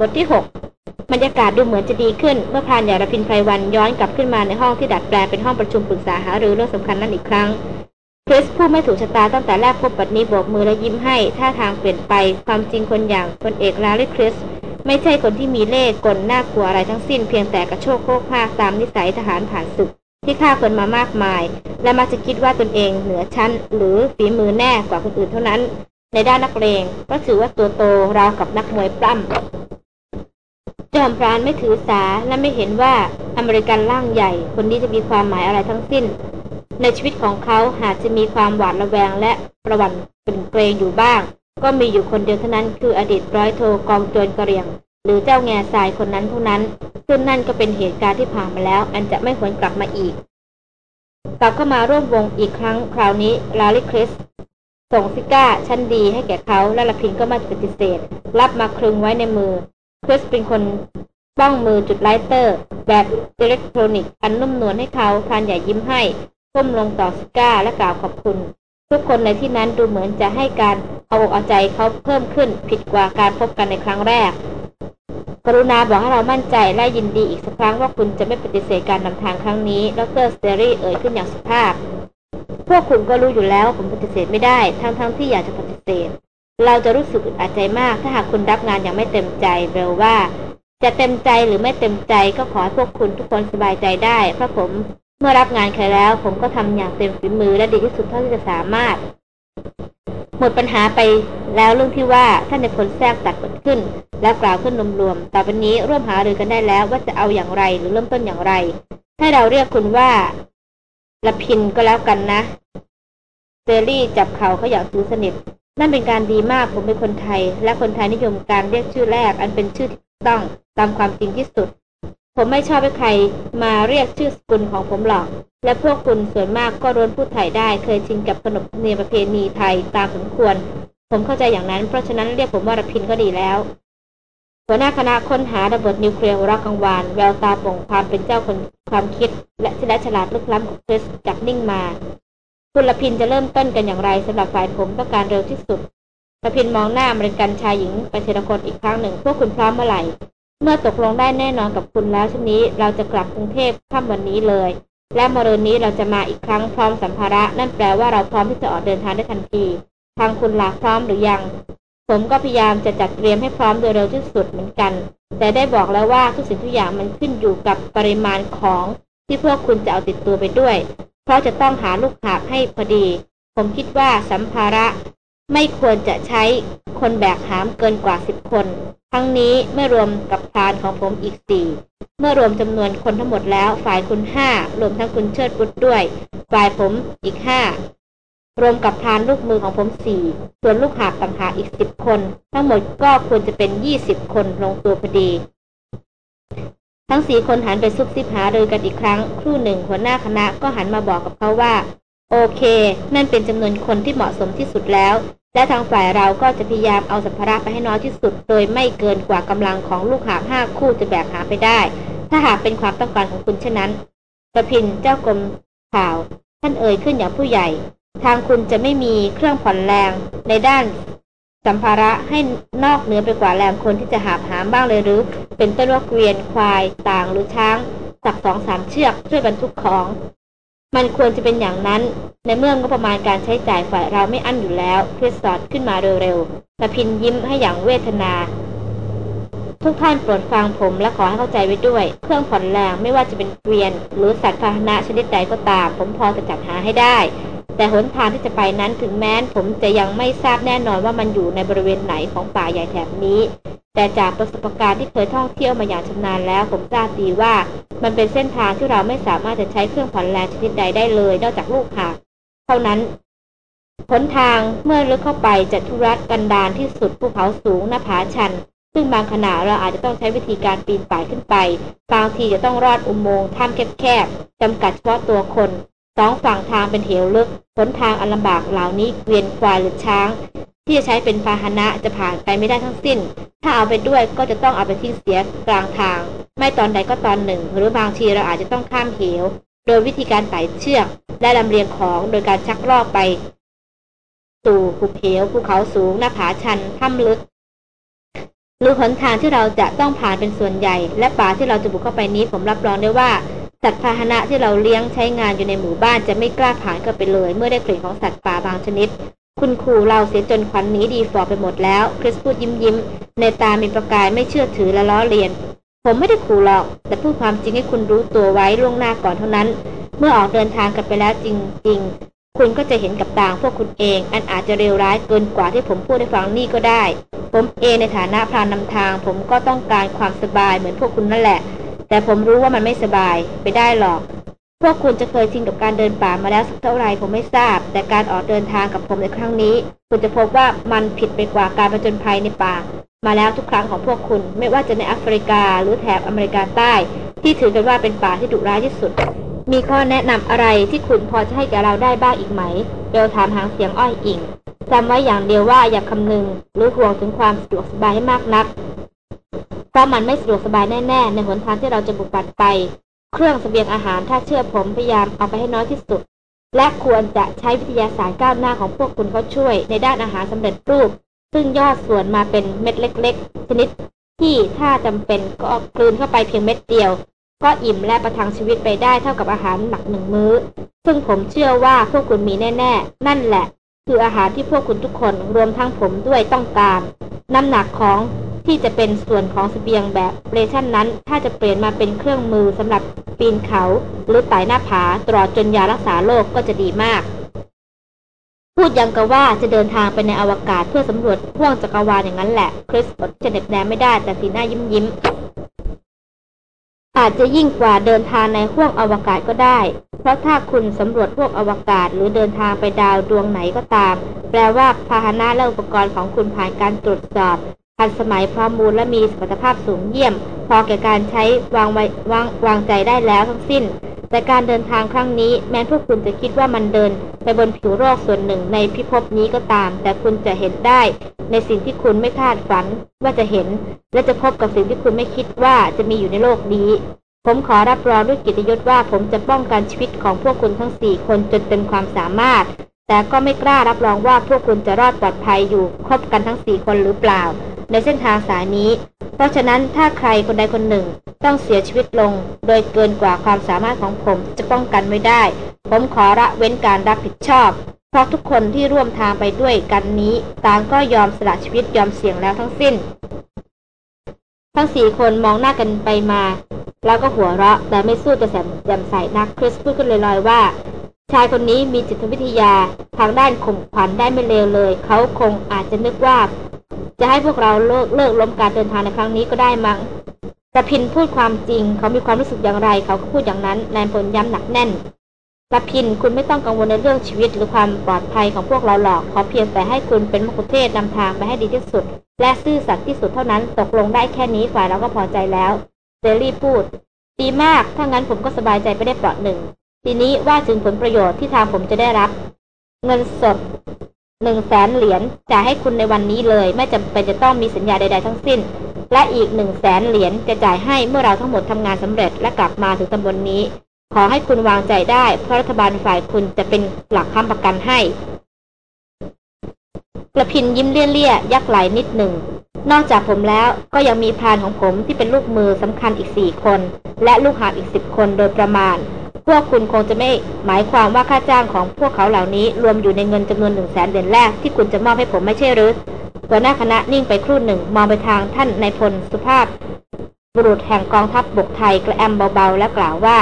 บทที่ 6 บรรยากาศดูเหมือนจะดีขึ้น เมื่อพรานใหญ่ระพินไพรวันย้อนกลับขึ้นมาในห้องที่ดัดแปลงเป็นห้องประชุมปรึกษาหารือเรื่องสำคัญนั้นอีกครั้งคริสผู้ไม่ถูกชะตาตั้งแต่แรกพบปัดนี้โบกมือและยิ้มให้ท่าทางเปลี่ยนไป ความจริงคนอย่างคนเอกลาลิคริส ไม่ใช่คนที่มีเล่ห์กลน่ากลัวอะไรทั้งสิ้นเพียงแต่กระโชกโคกภาคตามนิสัยทหารผ่านศึก ที่ฆ่าคนมามากมาย และมักจะคิดว่าตนเองเหนือชั้น หรือฝีมือแน่กว่าคนอื่นเท่านั้น ในด้านนักเลงก็ถือว่าตัวโตราวกับนักมวยปล้ำ จอมพรานไม่ถือสาและไม่เห็นว่าอเมริกันร่างใหญ่ คนนี้จะมีความหมายอะไรทั้งสิ้น ในชีวิตของเขาหากจะมีความหวาดระแวงและประวัติเป็นเกรงอยู่บ้าง ก็มีอยู่คนเดียวเท่านั้นคืออดีตร้อยโทกองโจรกระเรียง หรือเจ้าแง่ทรายคนนั้นเท่านั้น ซึ่งนั่นก็เป็นเหตุการณ์ที่ผ่านมาแล้ว อันจะไม่หวนกลับมาอีก กลับเข้ามาร่วมวงอีกครั้งคราวนี้ลาลิคริสส่งซิการ์ชั้นดีให้แก่เขาและรพินทร์ก็ไม่ปฏิเสธ รับมาคลึงไว้ในมือ คริสเป็นคนป้องมือจุด lighter แบบอิเล็กทรอนิกส์อันนุ่มนวลให้เขาพรานใหญ่ยิ้มให้ก้มลงต่อซิการ์และกล่าวขอบคุณ ทุกคนในที่นั้นดูเหมือนจะให้การเอาอกเอาใจเขาเพิ่มขึ้นผิดกว่าการพบกันในครั้งแรก กรุณาบอกให้เรามั่นใจและยินดีอีกสักครั้งว่าคุณจะไม่ปฏิเสธการนำทางครั้งนี้ดรสเตอรี่เอ่ยขึ้นอย่างสุภาพ พวกคุณก็รู้อยู่แล้วผมปฏิเสธไม่ได้ ทั้งๆทที่อยากจะปฏิเสธ เราจะรู้สึกอึดอัดใจมาก ถ้าหากคุณรับงานอย่างไม่เต็มใจเบลว่า จะเต็มใจหรือไม่เต็มใจก็ขอให้พวกคุณทุกคนสบายใจได้ เพราะผมเมื่อรับงานใครแล้ว ผมก็ทำอย่างเต็มฝีมือและดีที่สุดเท่าที่จะสามารถ หมดปัญหาไปแล้วเรื่องที่ว่าท่านในคนแทรกตัดบทขึ้น แล้วกล่าวขึ้นรวมๆต่อไปนี้ร่วมหารือกันได้แล้วว่าจะเอาอย่างไรหรือเริ่มต้นอย่างไรให้เราเรียกคุณว่าละพินก็แล้วกันนะเซรี่จับเข่าเขาอย่างซื้อสนิท นั่นเป็นการดีมากผมเป็นคนไทย และคนไทยนิยมการเรียกชื่อแรก อันเป็นชื่อที่ต้องตามความจริงที่สุด ผมไม่ชอบให้ใครมาเรียกชื่อสกุลของผมหรอก และพวกคุณส่วนมากก็ร้นพูดไทยได้ เคยชินกับขนบธรรมเนียมประเพณีไทยตามสมควร ผมเข้าใจอย่างนั้น เพราะฉะนั้นเรียกผมว่ารพินก็ดีแล้ว หัวหน้าคณะค้นหาระเบิดนิวเคลียร์รักกังวาน แววตาป่งความเป็นเจ้าคนความคิด และที่และฉลาดลึกล้ำของคริสจับนิ่งมา คุณละพินจะเริ่มต้นกันอย่างไรสำหรับฝ่ายผมต้องการเร็วที่สุดละพินมองหน้าอเมริกันชายหญิงไปเทละคนอีกครั้งหนึ่ง พวกคุณพร้อมเมื่อไหร่ เมื่อตกลงได้แน่นอนกับคุณแล้วชนี้ เราจะกลับกรุงเทพค่ำวันนี้เลย และมรืนนี้เราจะมาอีกครั้งพร้อมสัมภาระ นั่นแปลว่าเราพร้อมที่จะออกเดินทางได้ทันที ทางคุณลาพร้อมหรือยัง ผมก็พยายามจะจัดเตรียมให้พร้อมโดยเร็วที่สุดเหมือนกัน แต่ได้บอกแล้วว่าทุกสิ่งทุกอย่างมันขึ้นอยู่กับปริมาณของ ที่พวกคุณจะเอาติดตัวไปด้วย เพราะจะต้องหาลูกหาบให้พอดี ผมคิดว่าสัมภาระไม่ควรจะใช้คนแบกหามเกินกว่าสิบคน ทั้งนี้ไม่รวมกับพานของผมอีกสี่เมื่อรวมจำนวนคนทั้งหมดแล้ว ฝ่ายคุณห้ารวมทั้งคุณเชิดบุตรด้วย ฝ่ายผมอีกห้ารวมกับพานลูกมือของผมสี่ส่วนลูกหาบต่างหากอีกสิบคน ทั้งหมดก็ควรจะเป็นยี่สิบคนลงตัวพอดี ทั้งสี่คนหันไปซุบซิบหารือกันอีกครั้ง ครู่หนึ่งหัวหน้าคณะก็หันมาบอกกับเขาว่า โอเค นั่นเป็นจำนวนคนที่เหมาะสมที่สุดแล้ว และทางฝ่ายเราก็จะพยายามเอาสัมภาระไปให้น้อยที่สุด โดยไม่เกินกว่ากำลังของลูกหาบห้าคู่จะแบกหาไปได้ ถ้าหากเป็นความต้องการของคุณเช่นนั้นประพินเจ้ากรมข่าว ท่านเอ่ยขึ้นอย่างผู้ใหญ่ ทางคุณจะไม่มีเครื่องผ่อนแรงในด้าน สัมภาระให้นอกเหนือไปกว่าแรงคนที่จะหาบหามบ้างเลยหรือ เป็นต้นว่าเกวียนควายต่างหรือช้างสักสองสามเชือกช่วยบรรทุกของ มันควรจะเป็นอย่างนั้น ในเมื่องบประมาณการใช้จ่ายฝ่ายเราไม่อั้นอยู่แล้วคริสอดขึ้นมาเร็วๆแต่พินยิ้มให้อย่างเวทนา ทุกท่านโปรดฟังผมและขอให้เข้าใจไว้ด้วย เครื่องผ่อนแรงไม่ว่าจะเป็นเกวียน หรือสัตว์พาหนะชนิดใดก็ตาม ผมพอจะจัดหาให้ได้ แต่หนทางที่จะไปนั้นถึงแม้นผมจะยังไม่ทราบแน่นอนว่ามันอยู่ในบริเวณไหนของป่าใหญ่แถบนี้ แต่จากประสบการณ์ที่เคยท่องเที่ยวมาอย่างชำนาญแล้ว ผมทราบดีว่า มันเป็นเส้นทางที่เราไม่สามารถจะใช้เครื่องผ่อนแรงชนิดใดได้เลย นอกจากลูกหากเท่านั้นหนทางเมื่อลึกเข้าไปจะทุรักกันดารที่สุดภูเขาสูงหน้าผาชัน ซึ่งบางขณะเราอาจจะต้องใช้วิธีการปีนป่ายขึ้นไป บางทีจะต้องรอดอุโมงค์ถ้ำแคบๆจำกัดเฉพาะตัวคน สองฝั่งทางเป็นเหวลึกหนทางอันลำบากเหล่านี้เกวียนควายหรือช้าง ที่จะใช้เป็นพาหนะจะผ่านไปไม่ได้ทั้งสิ้น ถ้าเอาไปด้วยก็จะต้องเอาไปทิ้งเสียกลางทาง ไม่ตอนใดก็ตอนหนึ่ง หรือบางทีเราอาจจะต้องข้ามเหว โดยวิธีการไต่เชือกและลำเลียงของโดยการชักลอกไปสู่ภูเหวภูเขาสูงหน้าผาชันถ้ำลึกหรือหนทางที่เราจะต้องผ่านเป็นส่วนใหญ่ และป่าที่เราจะบุกเข้าไปนี้ผมรับรองได้ว่า สัตว์พาหนะที่เราเลี้ยงใช้งานอยู่ในหมู่บ้านจะไม่กล้าผ่านเข้าไปเลย เมื่อได้กลิ่นของสัตว์ป่าบางชนิด คุณครูเราเสียจนขวัญหนีดีฟอไปหมดแล้ว คริสพูดยิ้มยิ้ม ในตามีประกายไม่เชื่อถือและล้อเลียน ผมไม่ได้ขู่หรอก แต่พูดความจริงให้คุณรู้ตัวไว้ล่วงหน้าก่อนเท่านั้น เมื่อออกเดินทางกันไปแล้วจริง ๆ คุณก็จะเห็นกับตาพวกคุณเอง อันอาจจะเลวร้ายเกินกว่าที่ผมพูดให้ฟังนี่ก็ได้ ผมเองในฐานะพรานนำทาง ผมก็ต้องการความสบายเหมือนพวกคุณนั่นแหละ แต่ผมรู้ว่ามันไม่สบายไปได้หรอก พวกคุณจะเคยชินกับการเดินป่ามาแล้วสักเท่าไหร่ผมไม่ทราบ แต่การออกเดินทางกับผมในครั้งนี้ คุณจะพบว่ามันผิดไปกว่าการผจญภัยในป่า มาแล้วทุกครั้งของพวกคุณ ไม่ว่าจะในแอฟริกาหรือแถบอเมริกาใต้ ที่ถือกันว่าเป็นป่าที่ดุร้ายที่สุด มีข้อแนะนำอะไรที่คุณพอจะให้แก่เราได้บ้างอีกไหมเบลถามหางเสียงอ้อยอิงจำไว้อย่างเดียวว่าอย่าคำนึงหรือห่วงถึงความสะดวกสบายให้มากนัก เพราะมันไม่สะดวกสบายแน่ๆ ในหนทางที่เราจะบุกบัดไป เครื่องสเสบียงอาหารถ้าเชื่อผมพยายามเอาไปให้น้อยที่สุด และควรจะใช้วิทยาศาสตร์ก้าวหน้าของพวกคุณเขาช่วย ในด้านอาหารสำเร็จรูป ซึ่งยอดส่วนมาเป็นเม็ดเล็ก ๆ ชนิดที่ถ้าจำเป็นก็กลืนเข้าไปเพียงเม็ดเดียว ก็อิ่มและประทังชีวิตไปได้เท่ากับอาหารหนักหนึ่งมื้อ ซึ่งผมเชื่อว่าพวกคุณมีแน่ ๆ นั่นแหละ คืออาหารที่พวกคุณทุกคนรวมทั้งผมด้วยต้องการ น้ำหนักของ ที่จะเป็นส่วนของสเสบียงแบบเรชั่นนั้น ถ้าจะเปลี่ยนมาเป็นเครื่องมือสำหรับปีนเขาหรือไต่หน้าผาตลอดจนยารักษาโรคกก็จะดีมาก พูดยังกับว่าจะเดินทางไปในอวกาศเพื่อสำรวจพ่วงจักรวาลอย่างนั้นแหละ คริสอดจะเน็บแนมไม่ได้แต่สีหน้ายิ้มยิ้มอาจจะยิ่งกว่าเดินทางในห้วงอวกาศก็ได้ เพราะถ้าคุณสำรวจพวกอวกาศหรือเดินทางไปดาวดวงไหนก็ตาม แปลว่าพาหนะและอุปกรณ์ของคุณผ่านการตรวจสอบ ทันสมัยพร้อมมูลและมีสมรรถภาพสูงเยี่ยม พอแก่การใช้วางไว้วางวางใจได้แล้วทั้งสิ้น แต่การเดินทางครั้งนี้ แม้พวกคุณจะคิดว่ามันเดิน ไปบนผิวโลกส่วนหนึ่งในพิภพนี้ก็ตาม แต่คุณจะเห็นได้ ในสิ่งที่คุณไม่คาดฝันว่าจะเห็น และจะพบกับสิ่งที่คุณไม่คิดว่าจะมีอยู่ในโลกนี้ ผมขอรับรองด้วยกิตยศว่าผมจะป้องกันชีวิตของพวกคุณทั้งสี่คนจนเต็มความสามารถ แต่ก็ไม่กล้ารับรองว่าพวกคุณจะรอดปลอดภัยอยู่ครบกันทั้งสี่คนหรือเปล่า ในเส้นทางสายนี้ เพราะฉะนั้นถ้าใครคนใดคนหนึ่งต้องเสียชีวิตลง โดยเกินกว่าความสามารถของผมจะป้องกันไว้ได้ ผมขอละเว้นการรับผิดชอบ เพราะทุกคนที่ร่วมทางไปด้วยกันนี้ต่างก็ยอมสละชีวิตยอมเสี่ยงแล้วทั้งสิ้น ทั้งสี่คนมองหน้ากันไปมา แล้วก็หัวเราะแต่ไม่สู้จะแสมแจ่มใส่นักคริสพูดขึ้นลอยๆว่า ชายคนนี้มีจิตวิทยาทางด้านข่มขวัญได้ไม่เลวเลย เขาคงอาจจะนึกว่า จะให้พวกเราเลิกเลิกล้มการเดินทางในครั้งนี้ก็ได้มั้งกระพินพูดความจริง เขามีความรู้สึกอย่างไร เขาก็พูดอย่างนั้นนายพลย้ำหนักแน่นกระพินคุณไม่ต้องกังวลในเรื่องชีวิตหรือความปลอดภัยของพวกเราหรอก ขอเพียงแต่ให้คุณเป็นมกุเทศนำทางไปให้ดีที่สุด และซื่อสัตย์ที่สุดเท่านั้น ตกลงได้แค่นี้ฝ่ายเราก็พอใจแล้วเซรี่พูด ดีมาก ถ้างั้นผมก็สบายใจไปได้เปราะหนึ่ง ทีนี้ว่าถึงผลประโยชน์ที่ทางผมจะได้รับ เงินสดหนึ่งแสนเหรียญจ่ายให้คุณในวันนี้เลย ไม่จำเป็นจะต้องมีสัญญาใด ๆ ทั้งสิ้น และอีกหนึ่งแสนเหรียญจะจ่ายให้เมื่อเราทั้งหมดทำงานสำเร็จและกลับมาถึงตำบลนนี้ ขอให้คุณวางใจได้ เพราะรัฐบาลฝ่ายคุณจะเป็นหลักค้ำประกันให้กระพินยิ้มเลี่ยๆยักไหลนิดหนึ่ง นอกจากผมแล้วก็ยังมีพรานของผมที่เป็นลูกมือสำคัญอีกสี่คน และลูกหาบอีกสิบคนโดยประมาณ พวกคุณคงจะไม่หมายความว่าค่าจ้างของพวกเขาเหล่านี้ รวมอยู่ในเงินจำนวนหนึ่งแสนเหรียญแรกที่คุณจะมอบให้ผมไม่ใช่หรือหัวหน้าคณะนิ่งไปครู่หนึ่ง มองไปทางท่านนายพลสุภาพ บุรุษแห่งกองทัพบบกไทยกระแอมเบาๆ แล้วกล่าวว่า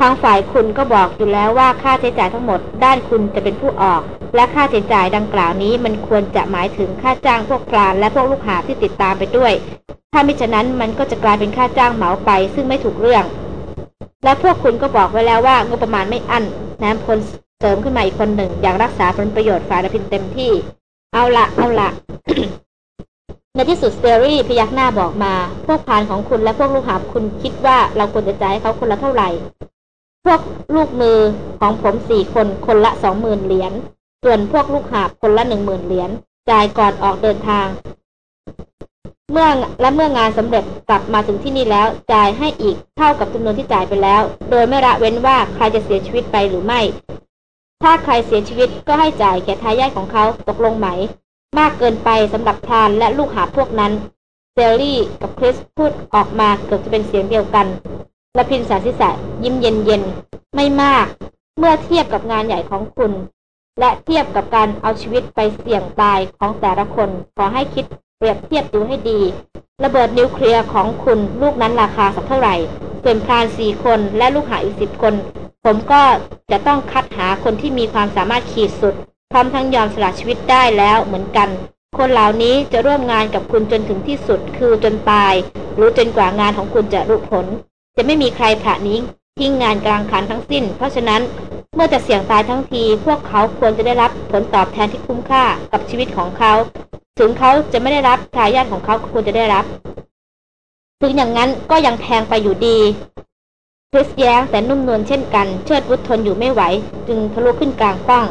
ทางฝ่ายคุณก็บอกอยู่แล้วว่าค่าใช้จ่ายทั้งหมด ด้านคุณจะเป็นผู้ออก และค่าใช้จ่ายดังกล่าวนี้มันควรจะหมายถึงค่าจ้างพวกพรานและพวกลูกหาที่ติดตามไปด้วย ถ้ามิฉะนั้นมันก็จะกลายเป็นค่าจ้างเหมาไปซึ่งไม่ถูกเรื่อง และพวกคุณก็บอกไว้แล้วว่างบประมาณไม่อั้นน้ำพลเสริมขึ้นมาอีกคนหนึ่ง อย่ากรักษาผลประโยชน์ฝ่ายพินเต็มที่ เอาละเอาละในที่สุดสเตอรี่พยักหน้าบอกมา พวกพานของคุณและพวกลูกหาบคุณคิดว่าเราควรจะจ่ายให้เขาคนละเท่าไหร่ พวกลูกมือของผมสี่คนคนละสองหมื่นเหรียญ ส่วนพวกลูกหาบคนละหนึ่งหมื่นเหรียญ จ่ายก่อนออกเดินทาง เมื่อและเมื่องานสำเร็จกลับมาถึงที่นี่แล้วจ่ายให้อีกเท่ากับจำนวนที่จ่ายไปแล้ว โดยไม่ละเว้นว่าใครจะเสียชีวิตไปหรือไม่ ถ้าใครเสียชีวิตก็ให้จ่ายแก่ทายาทของเขาตกลงไหม มากเกินไปสำหรับพรานและลูกหาพวกนั้นเซลลี่กับคริสพูดออกมาเกือบจะเป็นเสียงเดียวกันละพินสาสิสะยิ้มเย็นเย็นไม่มาก เมื่อเทียบกับงานใหญ่ของคุณ และเทียบกับการเอาชีวิตไปเสี่ยงตายของแต่ละคนขอให้คิด เปรียบเทียบดูให้ดี ระเบิดนิวเคลียร์ของคุณลูกนั้นราคาสักเท่าไหร่ ส่วนพรานสี่คนและลูกหาอีกสิบคน ผมก็จะต้องคัดหาคนที่มีความสามารถขีดสุด พร้อมทั้งยอมสละชีวิตได้แล้วเหมือนกัน คนเหล่านี้จะร่วมงานกับคุณจนถึงที่สุด คือจนตาย หรือจนกว่างานของคุณจะรุผล จะไม่มีใครผ่านี้ทิ้งงานกลางคันทั้งสิ้น เพราะฉะนั้นเมื่อจะเสี่ยงตายทั้งที พวกเขาควรจะได้รับผลตอบแทนที่คุ้มค่ากับชีวิตของเขา ถึงเขาจะไม่ได้รับทายาทของเขาควรจะได้รับ ถึงอย่างนั้นก็ยังแพงไปอยู่ดีคริสแย้งแต่นุ่มนวลเช่นกัน เชิดวุฒทนอยู่ไม่ไหว จึงทะลุขึ้นกลางป้อง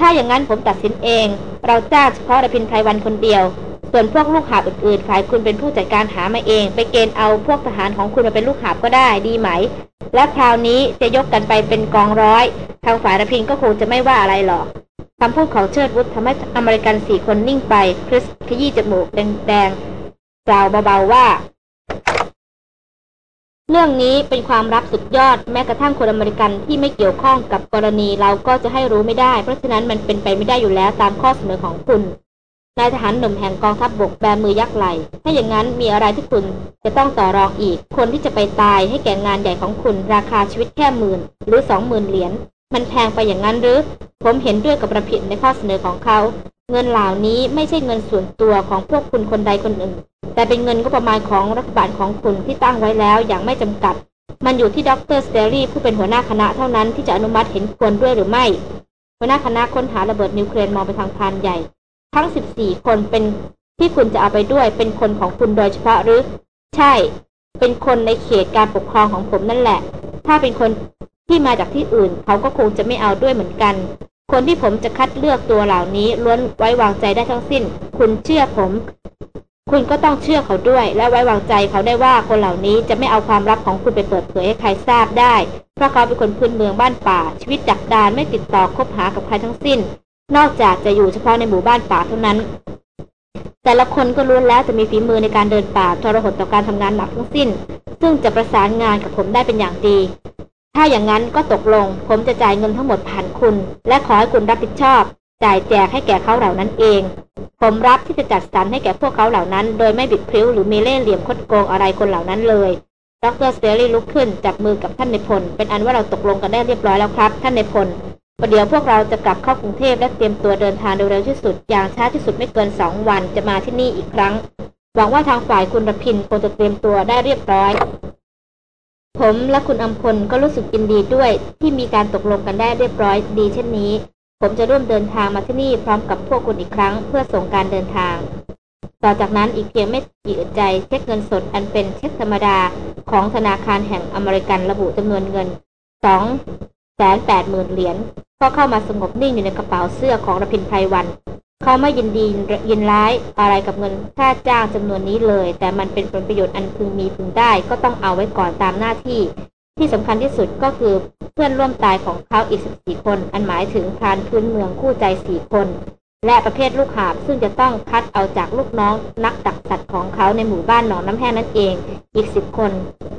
ถ้าอย่างนั้นผมตัดสินเอง เราจ้างเฉพาะระพินไพรวันคนเดียว ส่วนพวกลูกหาบอื่นๆฝ่ายคุณเป็นผู้จัดการหามาเอง ไปเกณฑ์เอาพวกทหารของคุณมาเป็นลูกหาบก็ได้ดีไหม และคราวนี้จะยกกันไปเป็นกองร้อย ทางฝ่ายระพินก็คงจะไม่ว่าอะไรหรอก คำพูดของเชิดวุฒิทำให้อเมริกันสี่คนนิ่งไป คริสขยี้จมูกแดงๆกล่าวเบาๆว่า เรื่องนี้เป็นความลับสุดยอดแม้กระทั่งคนอเมริกันที่ไม่เกี่ยวข้องกับกรณีเราก็จะให้รู้ไม่ได้ เพราะฉะนั้นมันเป็นไปไม่ได้อยู่แล้วตามข้อเสนอของคุณนายทหารหนุ่มแห่งกองทัพบบกแบมือยักไหลถ้าอย่างนั้นมีอะไรที่คุณจะต้องต่อรองอีก คนที่จะไปตายให้แก่งานใหญ่ของคุณ ราคาชีวิตแค่หมื่นหรือสองหมื่นเหรียญ มันแพงไปอย่างนั้นหรือ ผมเห็นด้วยกับประพินในข้อเสนอของเขา เงินเหล่านี้ไม่ใช่เงินส่วนตัวของพวกคุณคนใดคนหนึ่ง แต่เป็นเงินก็ประมาณของรัฐบาลของคุณที่ตั้งไว้แล้วอย่างไม่จำกัด มันอยู่ที่ดรสเตอรี่ผู้เป็นหัวหน้าคณะเท่านั้นที่จะอนุมัติเห็นควรด้วยหรือไม่ หัวหน้าคณะค้นหาระเบิดนิวเคลียร์มองไปทางพานใหญ่ ทั้ง 14 คนเป็นที่คุณจะเอาไปด้วยเป็นคนของคุณโดยเฉพาะหรือ ใช่ เป็นคนในเขตการปกครองของผมนั่นแหละ ถ้าเป็นคน ที่มาจากที่อื่น เขาก็คงจะไม่เอาด้วยเหมือนกัน คนที่ผมจะคัดเลือกตัวเหล่านี้ล้วนไว้วางใจได้ทั้งสิ้น คุณเชื่อผม คุณก็ต้องเชื่อเขาด้วย และไว้วางใจเขาได้ว่าคนเหล่านี้จะไม่เอาความลับของคุณไปเปิดเผยให้ใครทราบได้ เพราะเขาเป็นคนพื้นเมืองบ้านป่า ชีวิตดักดานไม่ติดต่อคบหากับใครทั้งสิ้น นอกจากจะอยู่เฉพาะในหมู่บ้านป่าเท่านั้นแต่ละคนก็ล้วนแล้วจะมีฝีมือในการเดินป่าทรหดต่อการทำงานหนักทั้งสิ้น ซึ่งจะประสานงานกับผมได้เป็นอย่างดี ถ้าอย่างนั้นก็ตกลง ผมจะจ่ายเงินทั้งหมดผ่านคุณ และขอให้คุณรับผิดชอบ จ่ายแจกให้แก่เขาเหล่านั้นเอง ผมรับที่จะจัดสรรให้แก่พวกเขาเหล่านั้น โดยไม่บิดพริ้วหรือมีเล่ห์เหลี่ยมคดโกงอะไรคนเหล่านั้นเลยดรสเตอรี่ลุกขึ้นจับมือกับท่านในพล เป็นอันว่าเราตกลงกันได้เรียบร้อยแล้วครับ ท่านในพลประเดี๋ยวพวกเราจะกลับเข้ากรุงเทพและเตรียมตัวเดินทางเร็วๆที่สุด อย่างช้าที่สุดไม่เกินสองวันจะมาที่นี่อีกครั้ง หวังว่าทางฝ่ายคุณรพินคงจะเตรียมตัวได้เรียบร้อย ผมและคุณอำพลก็รู้สึกยินดีด้วยที่มีการตกลงกันได้เรียบร้อยดีเช่นนี้ ผมจะร่วมเดินทางมาที่นี่พร้อมกับพวกคุณอีกครั้งเพื่อส่งการเดินทาง ต่อจากนั้นอีกเพียงไม่กี่อึดใจเช็คเงินสดอันเป็นเช็คธรรมดาของธนาคารแห่งอเมริกันระบุจำนวนเงินสอง แสนแปดหมื่นเหรียญก็เข้ามาสงบนิ่งอยู่ในกระเป๋าเสื้อของรพินไพรวัน เขาไม่ยินดียินร้ายอะไรกับเงินค่าจ้างจำนวนนี้เลย แต่มันเป็นผลประโยชน์อันพึงมีพึงได้ก็ต้องเอาไว้ก่อนตามหน้าที่ ที่สำคัญที่สุดก็คือเพื่อนร่วมตายของเขาอีกสิบสี่คน อันหมายถึงพรานพื้นเมืองคู่ใจสี่คน และประเภทลูกหาบซึ่งจะต้องคัดเอาจากลูกน้องนักดักสัตว์ของเขาในหมู่บ้านหนองน้ำแห้งนั่นเอง อีกสิบคน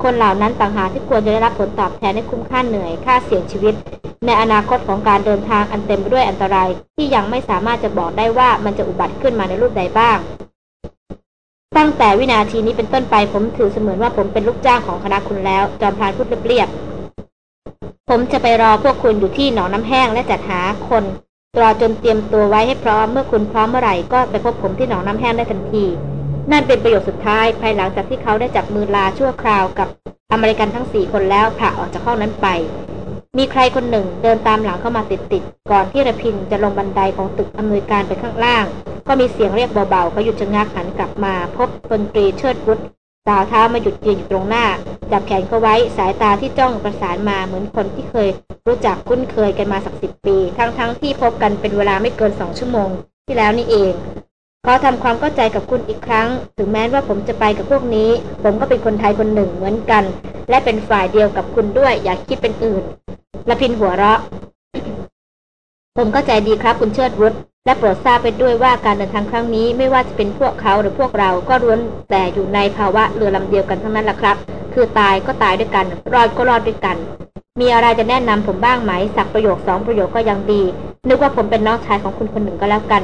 คนเหล่านั้นต่างหากที่ควรจะได้รับผลตอบแทนให้คุ้มค่าเหนื่อยค่าเสี่ยงชีวิต ในอนาคตของการเดินทางอันเต็มไปด้วยอันตราย ที่ยังไม่สามารถจะบอกได้ว่ามันจะอุบัติขึ้นมาในรูปใดบ้าง ตั้งแต่วินาทีนี้เป็นต้นไปผมถือเสมือนว่าผมเป็นลูกจ้างของคณะคุณแล้ว จอมพรานพูดเรียบๆผมจะไปรอพวกคุณอยู่ที่หนองน้ำแห้งและจัดหาคน รอจนเตรียมตัวไว้ให้พร้อมเมื่อคุณพร้อมเมื่อไหร่ก็ไปพบผมที่หนองน้ำแห้งได้ทันที นั่นเป็นประโยคสุดท้ายภายหลังจากที่เขาได้จับมือลาชั่วคราวกับอเมริกันทั้งสี่คนแล้วผ่าออกจากห้องนั้นไป มีใครคนหนึ่งเดินตามหลังเข้ามาติดๆก่อนที่ระพินจะลงบันไดของตึกอำนวยการไปข้างล่าง ก็มีเสียงเรียกเบาๆเขาหยุดชะงักหันกลับมาพบดนตรีเชิดวุฒ สาวเท้ามาหยุดยืนอยู่ตรงหน้า จับแขนเขาไว้สายตาที่จ้องประสานมาเหมือนคนที่เคย รู้จักคุ้นเคยกันมาสักสิบปี ทั้งๆทที่พบกันเป็นเวลาไม่เกินสองชั่วโมง ที่แล้วนี่เองขาทำความเข้าใจกับคุณอีกครั้ง ถึงแม้ว่าผมจะไปกับพวกนี้ ผมก็เป็นคนไทยคนหนึ่งเหมือนกัน และเป็นฝ่ายเดียวกับคุณด้วย อย่าคิดเป็นอื่นละพินหัวเราะ ผมก็ใจดีครับคุณเชิดวุฒและโปรดทราบไปด้วยว่าการเดินทางครั้งนี้ไม่ว่าจะเป็นพวกเขาหรือพวกเราก็ร้วนแต่อยู่ในภาวะเรือลำเดียวกันทั้งนั้นแหละครับ คือตายก็ตายด้วยกัน รอดก็รอดด้วยกัน มีอะไรจะแนะนำผมบ้างไหมสักประโยคสองประโยคก็ยังดี นึกว่าผมเป็นน้องชายของคุณคนหนึ่งก็แล้วกัน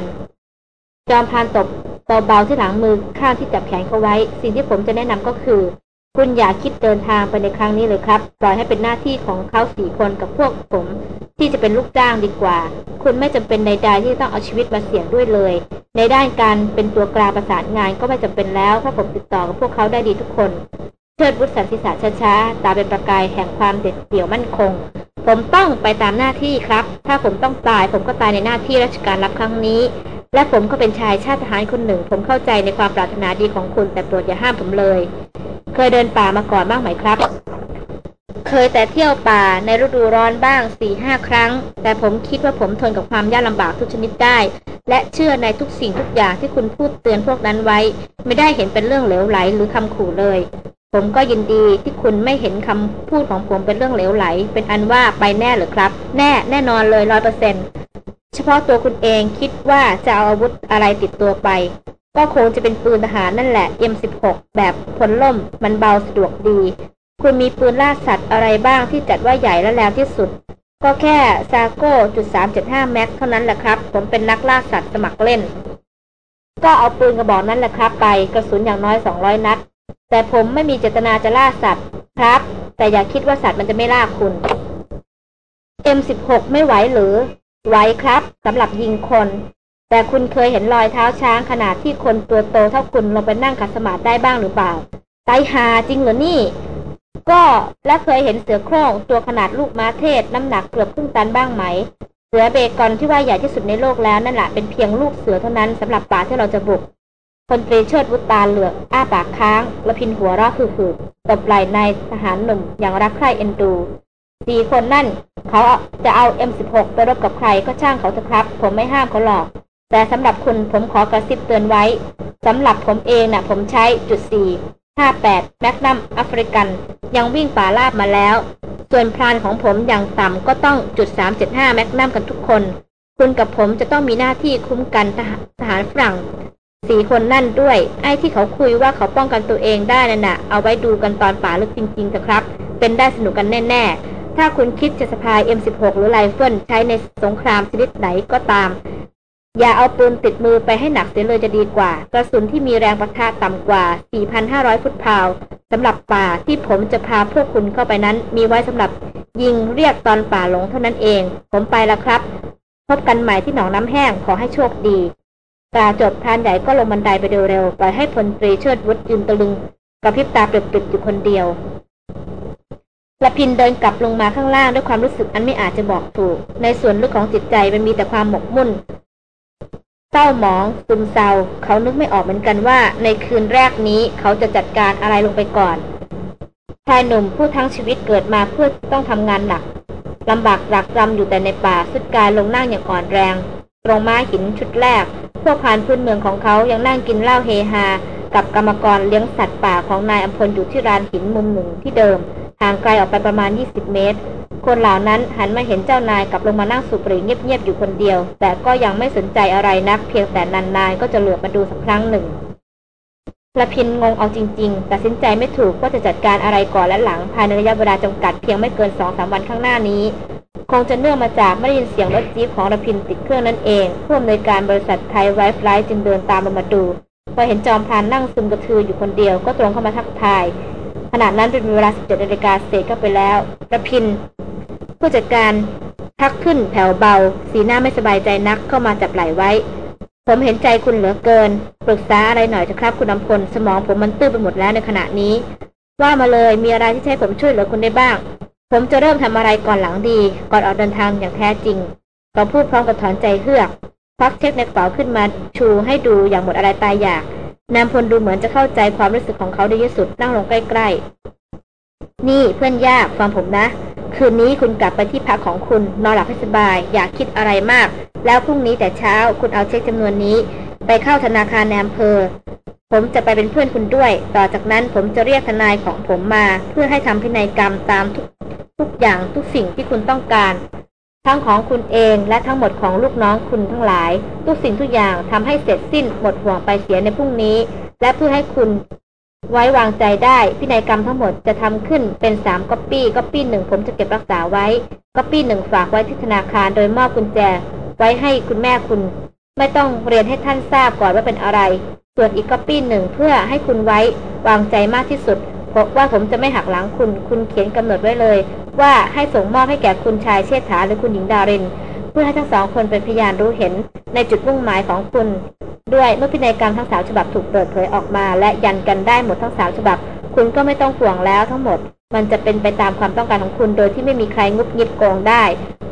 จอมพานตบเบาๆที่หลังมือข้างที่จับแขนเขาไว้ สิ่งที่ผมจะแนะนำก็คือ คุณอย่าคิดเดินทางไปในครั้งนี้เลยครับ ปล่อยให้เป็นหน้าที่ของเขาสี่คนกับพวกผม ที่จะเป็นลูกจ้างดีกว่า คุณไม่จำเป็นใดๆที่ต้องเอาชีวิตมาเสี่ยงด้วยเลย ในด้านการเป็นตัวกลางประสานงานก็ไม่จำเป็นแล้วเพราะผมติดต่อกับพวกเขาได้ดีทุกคนเชิดวุฒิสันติษาช้าๆตาเป็นประกายแห่งความเด็ดเดี่ยวมั่นคง ผมต้องไปตามหน้าที่ครับ ถ้าผมต้องตายผมก็ตายในหน้าที่ราชการรับครั้งนี้ และผมก็เป็นชายชาติทหารคนหนึ่ง ผมเข้าใจในความปรารถนาดีของคุณ แต่โปรดอย่าห้ามผมเลย เคยเดินป่ามาก่อนบ้างไหมครับ เคยแต่เที่ยวป่าในฤดูร้อนบ้างสี่ห้าครั้ง แต่ผมคิดว่าผมทนกับความยากลำบากทุกชนิดได้ และเชื่อในทุกสิ่งทุกอย่างที่คุณพูดเตือนพวกนั้นไว้ ไม่ได้เห็นเป็นเรื่องเหลวไหลหรือคำขู่เลย ผมก็ยินดีที่คุณไม่เห็นคำพูดของผมเป็นเรื่องเหลวไหล เป็นอันว่าไปแน่หรือครับ แน่แน่นอนเลยร้อยเปอร์เซ็น เฉพาะตัวคุณเองคิดว่าจะเอาอาวุธอะไรติดตัวไป ก็คงจะเป็นปืนทหารนั่นแหละ M16 แบบพลล่มมันเบาสะดวกดี คุณมีปืนล่าสัตว์อะไรบ้างที่จัดว่าใหญ่และแรงที่สุด ก็แค่ซาโก้จุดสามเจ็ดห้าแม็กเท่านั้นแหละครับ ผมเป็นนักล่าสัตว์สมัครเล่น ก็เอาปืนกระบอกนั้นแหละครับ ไปกระสุนอย่างน้อยสองร้อยนัด แต่ผมไม่มีเจตนาจะล่าสัตว์ครับ แต่อย่าคิดว่าสัตว์มันจะไม่ล่าคุณ M16 ไม่ไหวหรือ ไหวครับสำหรับยิงคน แต่คุณเคยเห็นรอยเท้าช้างขนาดที่คนตัวโตเท่าคุณลงไปนั่งขัดสมาธิได้บ้างหรือเปล่าไตหาจริงเหรอนี่ ก็และเคยเห็นเสือโคร่งตัวขนาดลูกม้าเทศน้ำหนักเกือบครึ่งตันบ้างไหม เสือเบกอนที่ว่าใหญ่ที่สุดในโลกแล้วนั่นแหละเป็นเพียงลูกเสือเท่านั้นสำหรับป่าที่เราจะบุกพลตรีเชิดวุตาเหลือกอ้าปากค้างและพินหัวเราะคือๆตบไหล่นายทหารหนุ่มอย่างรักใคร่เอ็นดู สี่คนนั่น เขาจะเอา M16 ไปรบกับใครก็ช่างเขาเถอะครับ ผมไม่ห้ามเขาหรอก แต่สำหรับคุณผมขอกระซิบเตือนไว้สำหรับผมเองนะ่ะ ผมใช้จุดสี่58แมกนัมแอฟริกัน ยังวิ่งป่าลาบมาแล้ว ส่วนพรานของผมอย่างต่ำก็ต้องจุด375แมกนัมกันทุกคน คุณกับผมจะต้องมีหน้าที่คุ้มกันทหารฝรั่งสี่คนนั่นด้วย ไอ้ที่เขาคุยว่าเขาป้องกันตัวเองได้นั่นน่ะเอาไว้ดูกันตอนป่าลึกจริงๆเถอะครับ เป็นได้สนุกกันแน่ ๆ ถ้าคุณคิดจะสะพาย M16 หรือไรเฟิลใช้ในสงครามชนิดไหนก็ตาม อย่าเอาปืนติดมือไปให้หนักเสียเลยจะดีกว่า กระสุนที่มีแรงประทะต่ำกว่า 4,500 ฟุตพาวสำหรับป่าที่ผมจะพาพวกคุณเข้าไปนั้น มีไว้สำหรับยิงเรียกตอนป่าหลงเท่านั้นเอง ผมไปแล้วครับ พบกันใหม่ที่หนองน้ำแห้งขอให้โชคดีกล่าวจบพรานใหญ่ก็ลงบันไดไปเร็วๆปล่อยให้พลตรีเชิดวุฒิยืนตะลึงกระพริบตาเปริบๆอยู่คนเดียว ละพินเดินกลับลงมาข้างล่างด้วยความรู้สึกอันไม่อาจจะบอกถูก ในส่วนลึกของจิตใจมันมีแต่ความหมกมุ่น เศร้าหมองซึมเศร้า เขานึกไม่ออกเหมือนกันว่า ในคืนแรกนี้เขาจะจัดการอะไรลงไปก่อน ชายหนุ่มผู้ทั้งชีวิตเกิดมาเพื่อต้องทำงานหนักลำบากหลักรำอยู่แต่ในป่าสุดกายลงนั่งอย่างอ่อนแรงตรงม้หินชุดแรก พวกพานพื้นเมืองของเขายังนั่งกินเหล้าเฮฮา กับกรรมกรเลี้ยงสัตว์ป่าของนายอัมพลอยู่ที่ร้านหินมุมหนึ่งที่เดิม ห่างไกลออกไปประมาณ 20 เมตร คนเหล่านั้นหันมาเห็นเจ้านายกลับลงมานั่งสูบบุหรี่เงียบๆอยู่คนเดียว แต่ก็ยังไม่สนใจอะไรนัก เพียงแต่นานๆก็จะเหลือบมาดูสักครั้งหนึ่งละพินงงเอาจริงๆตัดสินใจไม่ถูกว่าจะจัดการอะไรก่อนและหลังภายในระยะเวลาจำกัดเพียงไม่เกินสองสาวันข้างหน้านี้ คงจะเนื่องมาจากไม่ได้ยินเสียงรถจี๊ปของระพินติดเครื่องนั่นเองผู้อำนวยการบริษัทไทยไวฟ์ไลท์จึงเดินตามลงมาดูพอเห็นจอมพานนั่งซึมกระทืออยู่คนเดียวก็ตรงเข้ามาทักทาย ขณะนั้นเป็นเวลา 17นาฬิกาเศษก็ไปแล้วระพิน ผู้จัดการทักขึ้นแผ่วเบา สีหน้าไม่สบายใจนักเข้ามาจับไหล่ไว้ ผมเห็นใจคุณเหลือเกิน ปรึกษาอะไรหน่อยเถอะครับคุณนำพล สมองผมมันตื้อไปหมดแล้วในขณะนี้ ว่ามาเลยมีอะไรที่ใช้ผมช่วยเหลือคุณได้บ้าง ผมจะเริ่มทำอะไรก่อนหลังดี ก่อนออกเดินทางอย่างแท้จริงเขาพูดพร้อมกับถอนใจเฮือกควักเช็คในกระเป๋าขึ้นมาชูให้ดูอย่างหมดอะไรตายอยาก นามพลดูเหมือนจะเข้าใจความรู้สึกของเขาได้ที่สุดนั่งลงใกล้ๆ นี่เพื่อนยากฟังผมนะ คืนนี้คุณกลับไปที่พักของคุณ นอนหลับให้สบาย อย่าคิดอะไรมาก แล้วพรุ่งนี้แต่เช้าคุณเอาเช็คจำนวนนี้ ไปเข้าธนาคารในอำเภอ ผมจะไปเป็นเพื่อนคุณด้วย ต่อจากนั้นผมจะเรียกทนายของผมมา เพื่อให้ทำพินัยกรรมตามทุกทุกอย่างทุกสิ่งที่คุณต้องการ ทั้งของคุณเองและทั้งหมดของลูกน้องคุณทั้งหลาย ทุกสิ่งทุกอย่างทำให้เสร็จสิ้นหมดห่วงไปเสียในพรุ่งนี้ และเพื่อให้คุณไว้วางใจได้พินัยกรรมทั้งหมดจะทำขึ้นเป็นสาม copy copy หนึ่งผมจะเก็บรักษาไว้ก๊อปปี้หนึ่งฝากไว้ที่ธนาคารโดยมอบกุญแจ ไว้ให้คุณแม่คุณ ไม่ต้องเรียนให้ท่านทราบก่อนว่าเป็นอะไร ส่วนอีกก๊อปปี้หนึ่งเพื่อให้คุณไว้วางใจมากที่สุด บอกว่าผมจะไม่หักหลังคุณ คุณเขียนกำหนดไว้เลย ว่าให้ส่งมอบให้แก่คุณชายเชษฐาหรือคุณหญิงดาริน เพื่อให้ทั้งสองคนเป็นพยานรู้เห็นในจุดมุ่งหมายของคุณ ด้วยเมื่อพินัยกรรมทั้งสามฉบับถูกเปิดเผยออกมา และยันกันได้หมดทั้งสามฉบับ คุณก็ไม่ต้องห่วงแล้วทั้งหมด มันจะเป็นไปตามความต้องการของคุณโดยที่ไม่มีใครงุบงิบโกงได้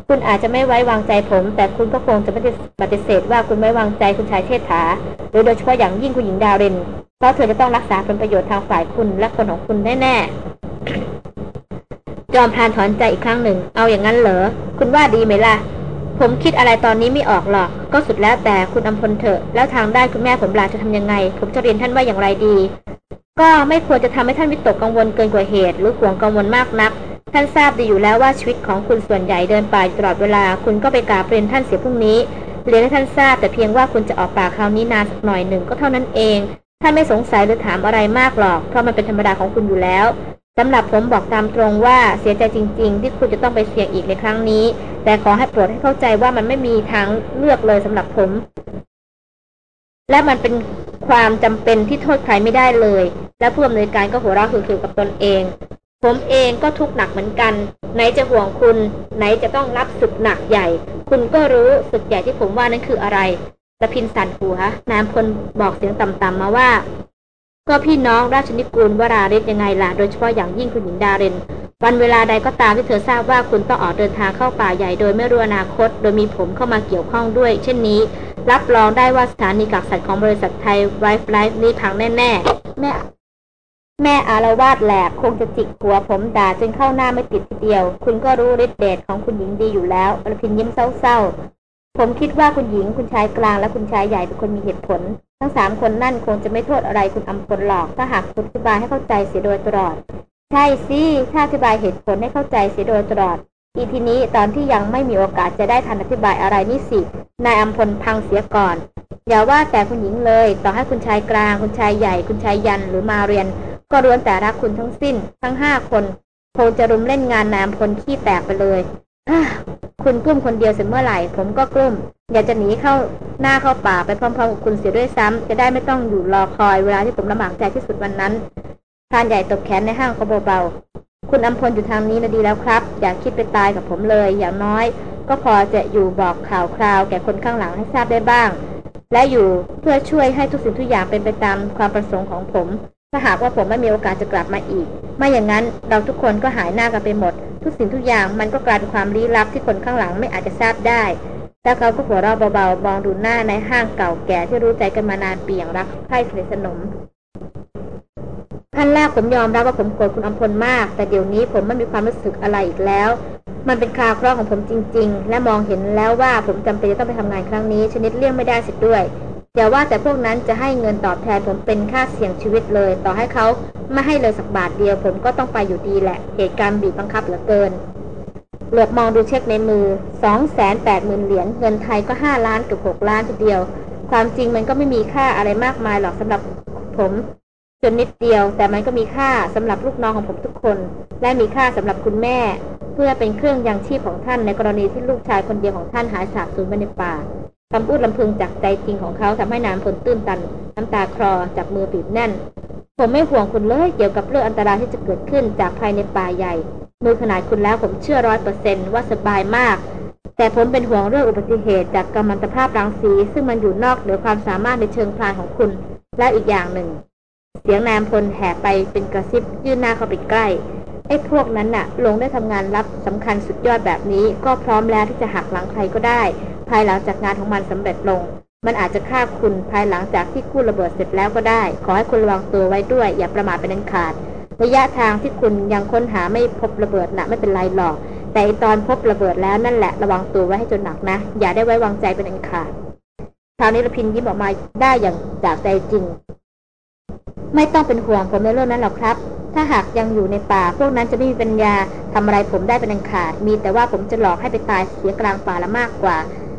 คุณอาจจะไม่ไว้วางใจผม แต่คุณก็คงจะไม่ได้ปฏิเสธว่าคุณไม่วางใจคุณชายเชษฐาหรือโดยเฉพาะอย่างยิ่งคุณหญิงดาวเรนเพราะเธอจะต้องรักษาผลประโยชน์ทางฝ่ายคุณและคนของคุณแน่ๆจอมพานถอนใจอีกครั้งหนึ่ง เอาอย่างนั้นเหรอ คุณว่าดีไหมล่ะ ผมคิดอะไรตอนนี้ไม่ออกหรอก ก็สุดแล้วแต่คุณอำพลเถอะ แล้วทางได้คุณแม่ผมลาจะทำยังไง ผมจะเรียนท่านว่าอย่างไรดี ก็ไม่ควรจะทำให้ท่านวิตกกังวลเกินกว่าเหตุ หรือห่วงกังวลมากนัก ท่านทราบดีอยู่แล้วว่าชีวิตของคุณส่วนใหญ่เดินป่าตลอดเวลา คุณก็ไปกราบเรียนท่านเสียพรุ่งนี้เรียนให้ท่านทราบแต่เพียงว่าคุณจะออกปากคราวนี้นานสักหน่อยหนึ่งก็เท่านั้นเองท่านไม่สงสัยหรือถามอะไรมากหรอก เพราะมันเป็นธรรมดาของคุณอยู่แล้วสำหรับผมบอกตามตรงว่าเสียใจจริง ๆ ที่คุณจะต้องไปเสี่ยงอีกในครั้งนี้ แต่ขอให้โปรดให้เข้าใจว่ามันไม่มีทางเลือกเลยสำหรับผม และมันเป็นความจำเป็นที่โทษใครไม่ได้เลย และผู้อำนวยการก็หัวเราะคือๆกับตนเอง ผมเองก็ทุกข์หนักเหมือนกัน ไหนจะห่วงคุณ ไหนจะต้องรับศึกหนักใหญ่ คุณก็รู้ศึกใหญ่ที่ผมว่านั้นคืออะไรตะพินสันหัวนามพลบอกเสียงต่ำๆมาว่า ก็พี่น้องราชนิกูลวราริศยังไงล่ะ โดยเฉพาะอย่างยิ่งคุณหญิงดาเรนวันเวลาใดก็ตามที่เธอทราบว่าคุณต้องออกเดินทางเข้าป่าใหญ่โดยไม่รู้อนาคต โดยมีผมเข้ามาเกี่ยวข้องด้วย เช่นนี้ รับรองได้ว่าสถานีกักสัตว์ของบริษัทไทยไวฟ์ไลฟ์นี้พังแน่ ๆ แม่ แม่อารวาสแหลกคงจะจิกหัวผมด่าจนเข้าหน้าไม่ติดทีเดียว คุณก็รู้ฤทธิ์เดชของคุณหญิงดีอยู่แล้วอรพินยิ้มเศร้าผมคิดว่าคุณหญิงคุณชายกลางและคุณชายใหญ่เป็นคนมีเหตุผล ทั้งสามคนนั่นคงจะไม่โทษอะไรคุณอำพลหรอกถ้าหากคุณอธิบายให้เข้าใจเสียโดยตลอด ใช่สิถ้าอธิบายเหตุผลให้เข้าใจเสียโดยตลอดทีทีนี้ตอนที่ยังไม่มีโอกาสจะได้ทันอธิบายอะไรนี่สิ นายอำพลพังเสียก่อน อย่าว่าแต่คุณหญิงเลย ต่อให้คุณชายกลาง คุณชายใหญ่ คุณชายยันหรือมาเรียน ก็ล้วนแต่รักคุณทั้งสิ้น ทั้งห้าคนคงจะรุมเล่นงานนายอำพลขี้แตกไปเลยคุณกลุ้มคนเดียวเสร็จเมื่อไหร่ ผมก็กลุ้ม อยากจะหนีเข้าหน้าเข้าป่าไปพร้อมๆกับคุณเสียด้วยซ้ำจะได้ไม่ต้องอยู่รอคอยเวลาที่ผมลำบากใจที่สุดวันนั้นพานใหญ่ตบแขนในห้างก็เบาๆคุณอำพลอยู่ทางนี้นะดีแล้วครับ อย่าคิดไปตายกับผมเลย อย่างน้อย ก็พอจะอยู่บอกข่าวคราวแก่คนข้างหลังให้ทราบได้บ้าง และอยู่เพื่อช่วยให้ทุกสิ่งทุกอย่างเป็นไปตามความประสงค์ของผม ถ้าหากว่าผมไม่มีโอกาสจะกลับมาอีก ไม่อย่างนั้นเราทุกคนก็หายหน้ากันไปหมด ทุกสิ่งทุกอย่างมันก็กลายเป็นความลี้ลับที่คนข้างหลังไม่อาจจะทราบได้แล้วเขาก็หัวเราะเบาๆมองดูหน้าในห้างเก่าแก่ที่รู้ใจกันมานานปีอย่างรักใคร่สนิทสนมขั้นแรกผมยอมรับว่าผมโกรธคุณอมพลมาก แต่เดี๋ยวนี้ผมไม่มีความรู้สึกอะไรอีกแล้ว มันเป็นคาวเคราะห์ของผมจริง ๆ และมองเห็นแล้วว่าผมจำเป็นจะต้องไปทำงานครั้งนี้ ชนิดเลี่ยงไม่ได้สิด้วย อย่าว่าแต่พวกนั้นจะให้เงินตอบแทนผมเป็นค่าเสี่ยงชีวิตเลย ต่อให้เขาไม่ให้เลยสักบาทเดียว ผมก็ต้องไปอยู่ดีแหละ เหตุการณ์บีบบังคับเหลือเกิน เหลือบมองดูเช็คในมือสองแสนแปดหมื่นเหรียญ เงินไทยก็ห้าล้านเกือบหกล้านทีเดียว ความจริงมันก็ไม่มีค่าอะไรมากมายหรอกสำหรับผมจนนิดเดียว แต่มันก็มีค่าสำหรับลูกน้องของผมทุกคน และมีค่าสำหรับคุณแม่ เพื่อเป็นเครื่องยังชีพของท่านในกรณีที่ลูกชายคนเดียวของท่านหายสาบสูญไปในป่า คำพูดลำพึงจากใจจริงของเขาทำให้นามพลตื้นตัน น้ำตาคลอจับมือปีบแน่น ผมไม่ห่วงคุณเลยเกี่ยวกับเรื่องอันตรายที่จะเกิดขึ้นจากภายในป่าใหญ่ มือขนาดคุณแล้วผมเชื่อร้อยเปอร์เซนต์ว่าสบายมาก แต่ผมเป็นห่วงเรื่องอุบัติเหตุจากกัมมันตภาพรังสี ซึ่งมันอยู่นอกเหนือความสามารถในเชิงพลานของคุณ และอีกอย่างหนึ่ง เสียงนามพลแห่ไปเป็นกระซิบยื่นหน้าเข้าไปใกล้ไอ้พวกนั้นน่ะ ลงได้ทำงานรับสำคัญสุดยอดแบบนี้ ก็พร้อมแล้วที่จะหักหลังใครก็ได้ ภายหลังจากงานของมันสำเร็จลง มันอาจจะฆ่าคุณภายหลังจากที่คู่ระเบิดเสร็จแล้วก็ได้ ขอให้คุณระวังตัวไว้ด้วย อย่าประมาทเป็นอันขาด ระยะทางที่คุณยังค้นหาไม่พบระเบิดนะไม่เป็นไรหรอก แต่ตอนพบระเบิดแล้วนั่นแหละระวังตัวไว้ให้จนหนักนะ อย่าได้ไว้วางใจเป็นอันขาดคราวนี้ระพินยิ้มออกมาได้อย่างจากใจจริง ไม่ต้องเป็นห่วงผมในเรื่องนั้นหรอกครับ ถ้าหากยังอยู่ในป่า พวกนั้นจะไม่มีปัญญาทำอะไรผมได้เป็นอันขาด มีแต่ว่าผมจะหลอกให้ไปตายเสียกลางป่าละมากกว่า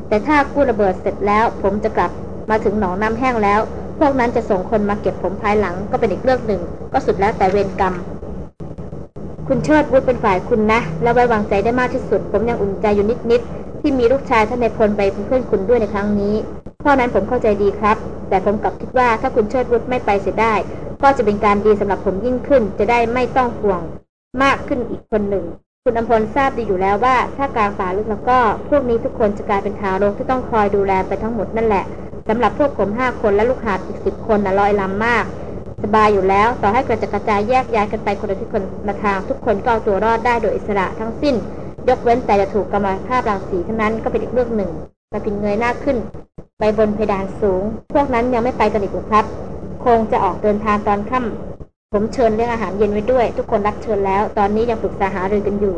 แต่ถ้ากู้ระเบิดเสร็จแล้ว ผมจะกลับมาถึงหนองน้ำแห้งแล้ว พวกนั้นจะส่งคนมาเก็บผมภายหลังก็เป็นอีกเรื่องหนึ่ง ก็สุดแล้วแต่เวรกรรม คุณเชิดวุฒเป็นฝ่ายคุณนะ และไว้วางใจได้มากที่สุด ผมยังอุ่นใจอยู่นิดๆที่มีลูกชายท่านในพลไปเป็นเพื่อนคุณด้วยในครั้งนี้เพราะนั้นผมเข้าใจดีครับ แต่ผมกลับคิดว่าถ้าคุณเชิดวุฒไม่ไปเสียได้ ก็จะเป็นการดีสำหรับผมยิ่งขึ้น จะได้ไม่ต้องห่วงมากขึ้นอีกคนหนึ่ง คุณอำพลทราบดีอยู่แล้วว่า ถ้ากลางป่าลึกแล้วก็ พวกนี้ทุกคนจะกลายเป็นทารกที่ต้องคอยดูแลไปทั้งหมดนั่นแหละสำหรับพวกผมห้าคนและลูกหาอีกสิบคนนะลอยลำมาก สบายอยู่แล้ว ต่อให้กระจัดกระจายแยกย้ายกันไปคนละทิศคนละทาง ทุกคนก็เอาตัวรอดได้โดยอิสระทั้งสิ้น ยกเว้นแต่จะถูกกำมภาพรังสีเท่านั้นก็เป็นอีกเรื่องหนึ่งกระพินเงยหน้าขึ้น ไปบนเพดานสูง พวกนั้นยังไม่ไปกันอีกหรอครับ คงจะออกเดินทางตอนค่ำ ผมเชิญเรื่องอาหารเย็นไว้ด้วย ทุกคนรับเชิญแล้ว ตอนนี้ยังปรึกษาหารือกันอยู่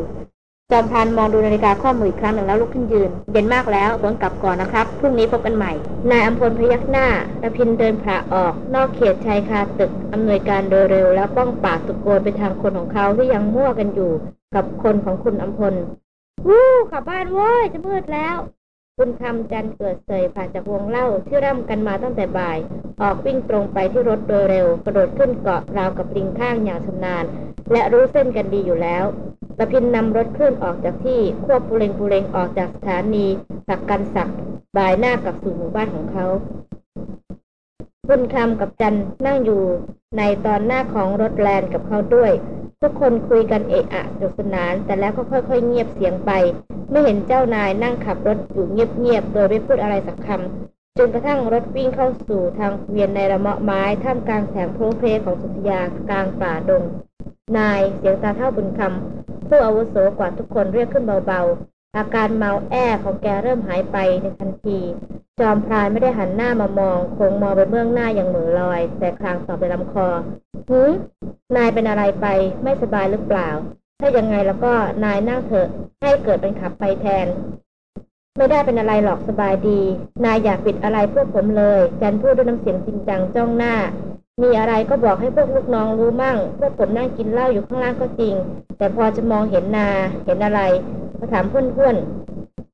จอมพันมองดูนาฬิกาข้อมืออีกครั้งหนึ่งแล้วลุกขึ้นยืน เย็นมากแล้วผมกลับก่อนนะครับ พรุ่งนี้พบกันใหม่ นายอัมพลพยักหน้าระพินเดินผ่าออก นอกเขตชายคาตึกอำนวยการโดยเร็ว แล้วป้องปากตะโกนไปทางคนของเขาที่ยังมั่วกันอยู่ กับคนของคุณอัมพล วู้กลับบ้านเว้ยจะมืดแล้ว คุณคำจันเกิดเสยผ่านจากวงเล่าที่ร่ำกันมาตั้งแต่บ่าย ออกวิ่งตรงไปที่รถโดยเร็ว กระโดดขึ้นเกาะราวกับลิงข้างอย่างชำนาญ และรู้เส้นกันดีอยู่แล้วประพินนำรถเคลื่อนออกจากที่ควบปุเรงปุเรงออกจากสถานีสักกันสักบายหน้ากับสู่หมู่บ้านของเขาคุณคำกับจันนั่งอยู่ในตอนหน้าของรถแลนกับเขาด้วย ทุกคนคุยกันเอะอะสนุกสนาน แต่แล้วก็ค่อยๆเงียบเสียงไป ไม่เห็นเจ้านายนั่งขับรถอยู่เงียบๆ โดยไม่พูดอะไรสักคำจนกระทั่งรถวิ่งเข้าสู่ทางเวียนในระเมาะไม้ ท่ามกลางแสงโพลเพของสุทยากลางป่าดง นายเสียงตาเท่าบุญคำผู้อาวุโสกว่าทุกคนเรียกขึ้นเบาๆ อาการเมาแอของแกเริ่มหายไปในทันที จอมพรานไม่ได้หันหน้ามามอง คงมองไปเบื้องหน้าอย่างเหมือลอย แต่คลางตอบไปลำคอหืนายเป็นอะไรไปไม่สบายหรือเปล่า ถ้ายังไงแล้วก็นายนั่งเถอะ ให้เกิดเป็นขับไปแทน ไม่ได้เป็นอะไรหรอกสบายดี นายอยากปิดอะไรพวกผมเลย จันพูดด้วยน้ำเสียงจริงจังจ้องหน้า มีอะไรก็บอกให้พวกลูกน้องรู้มั่ง พวกผมนั่งกินเหล้าอยู่ข้างล่างก็จริง แต่พอจะมองเห็นนา เห็นอะไรก็ถามเพื่อน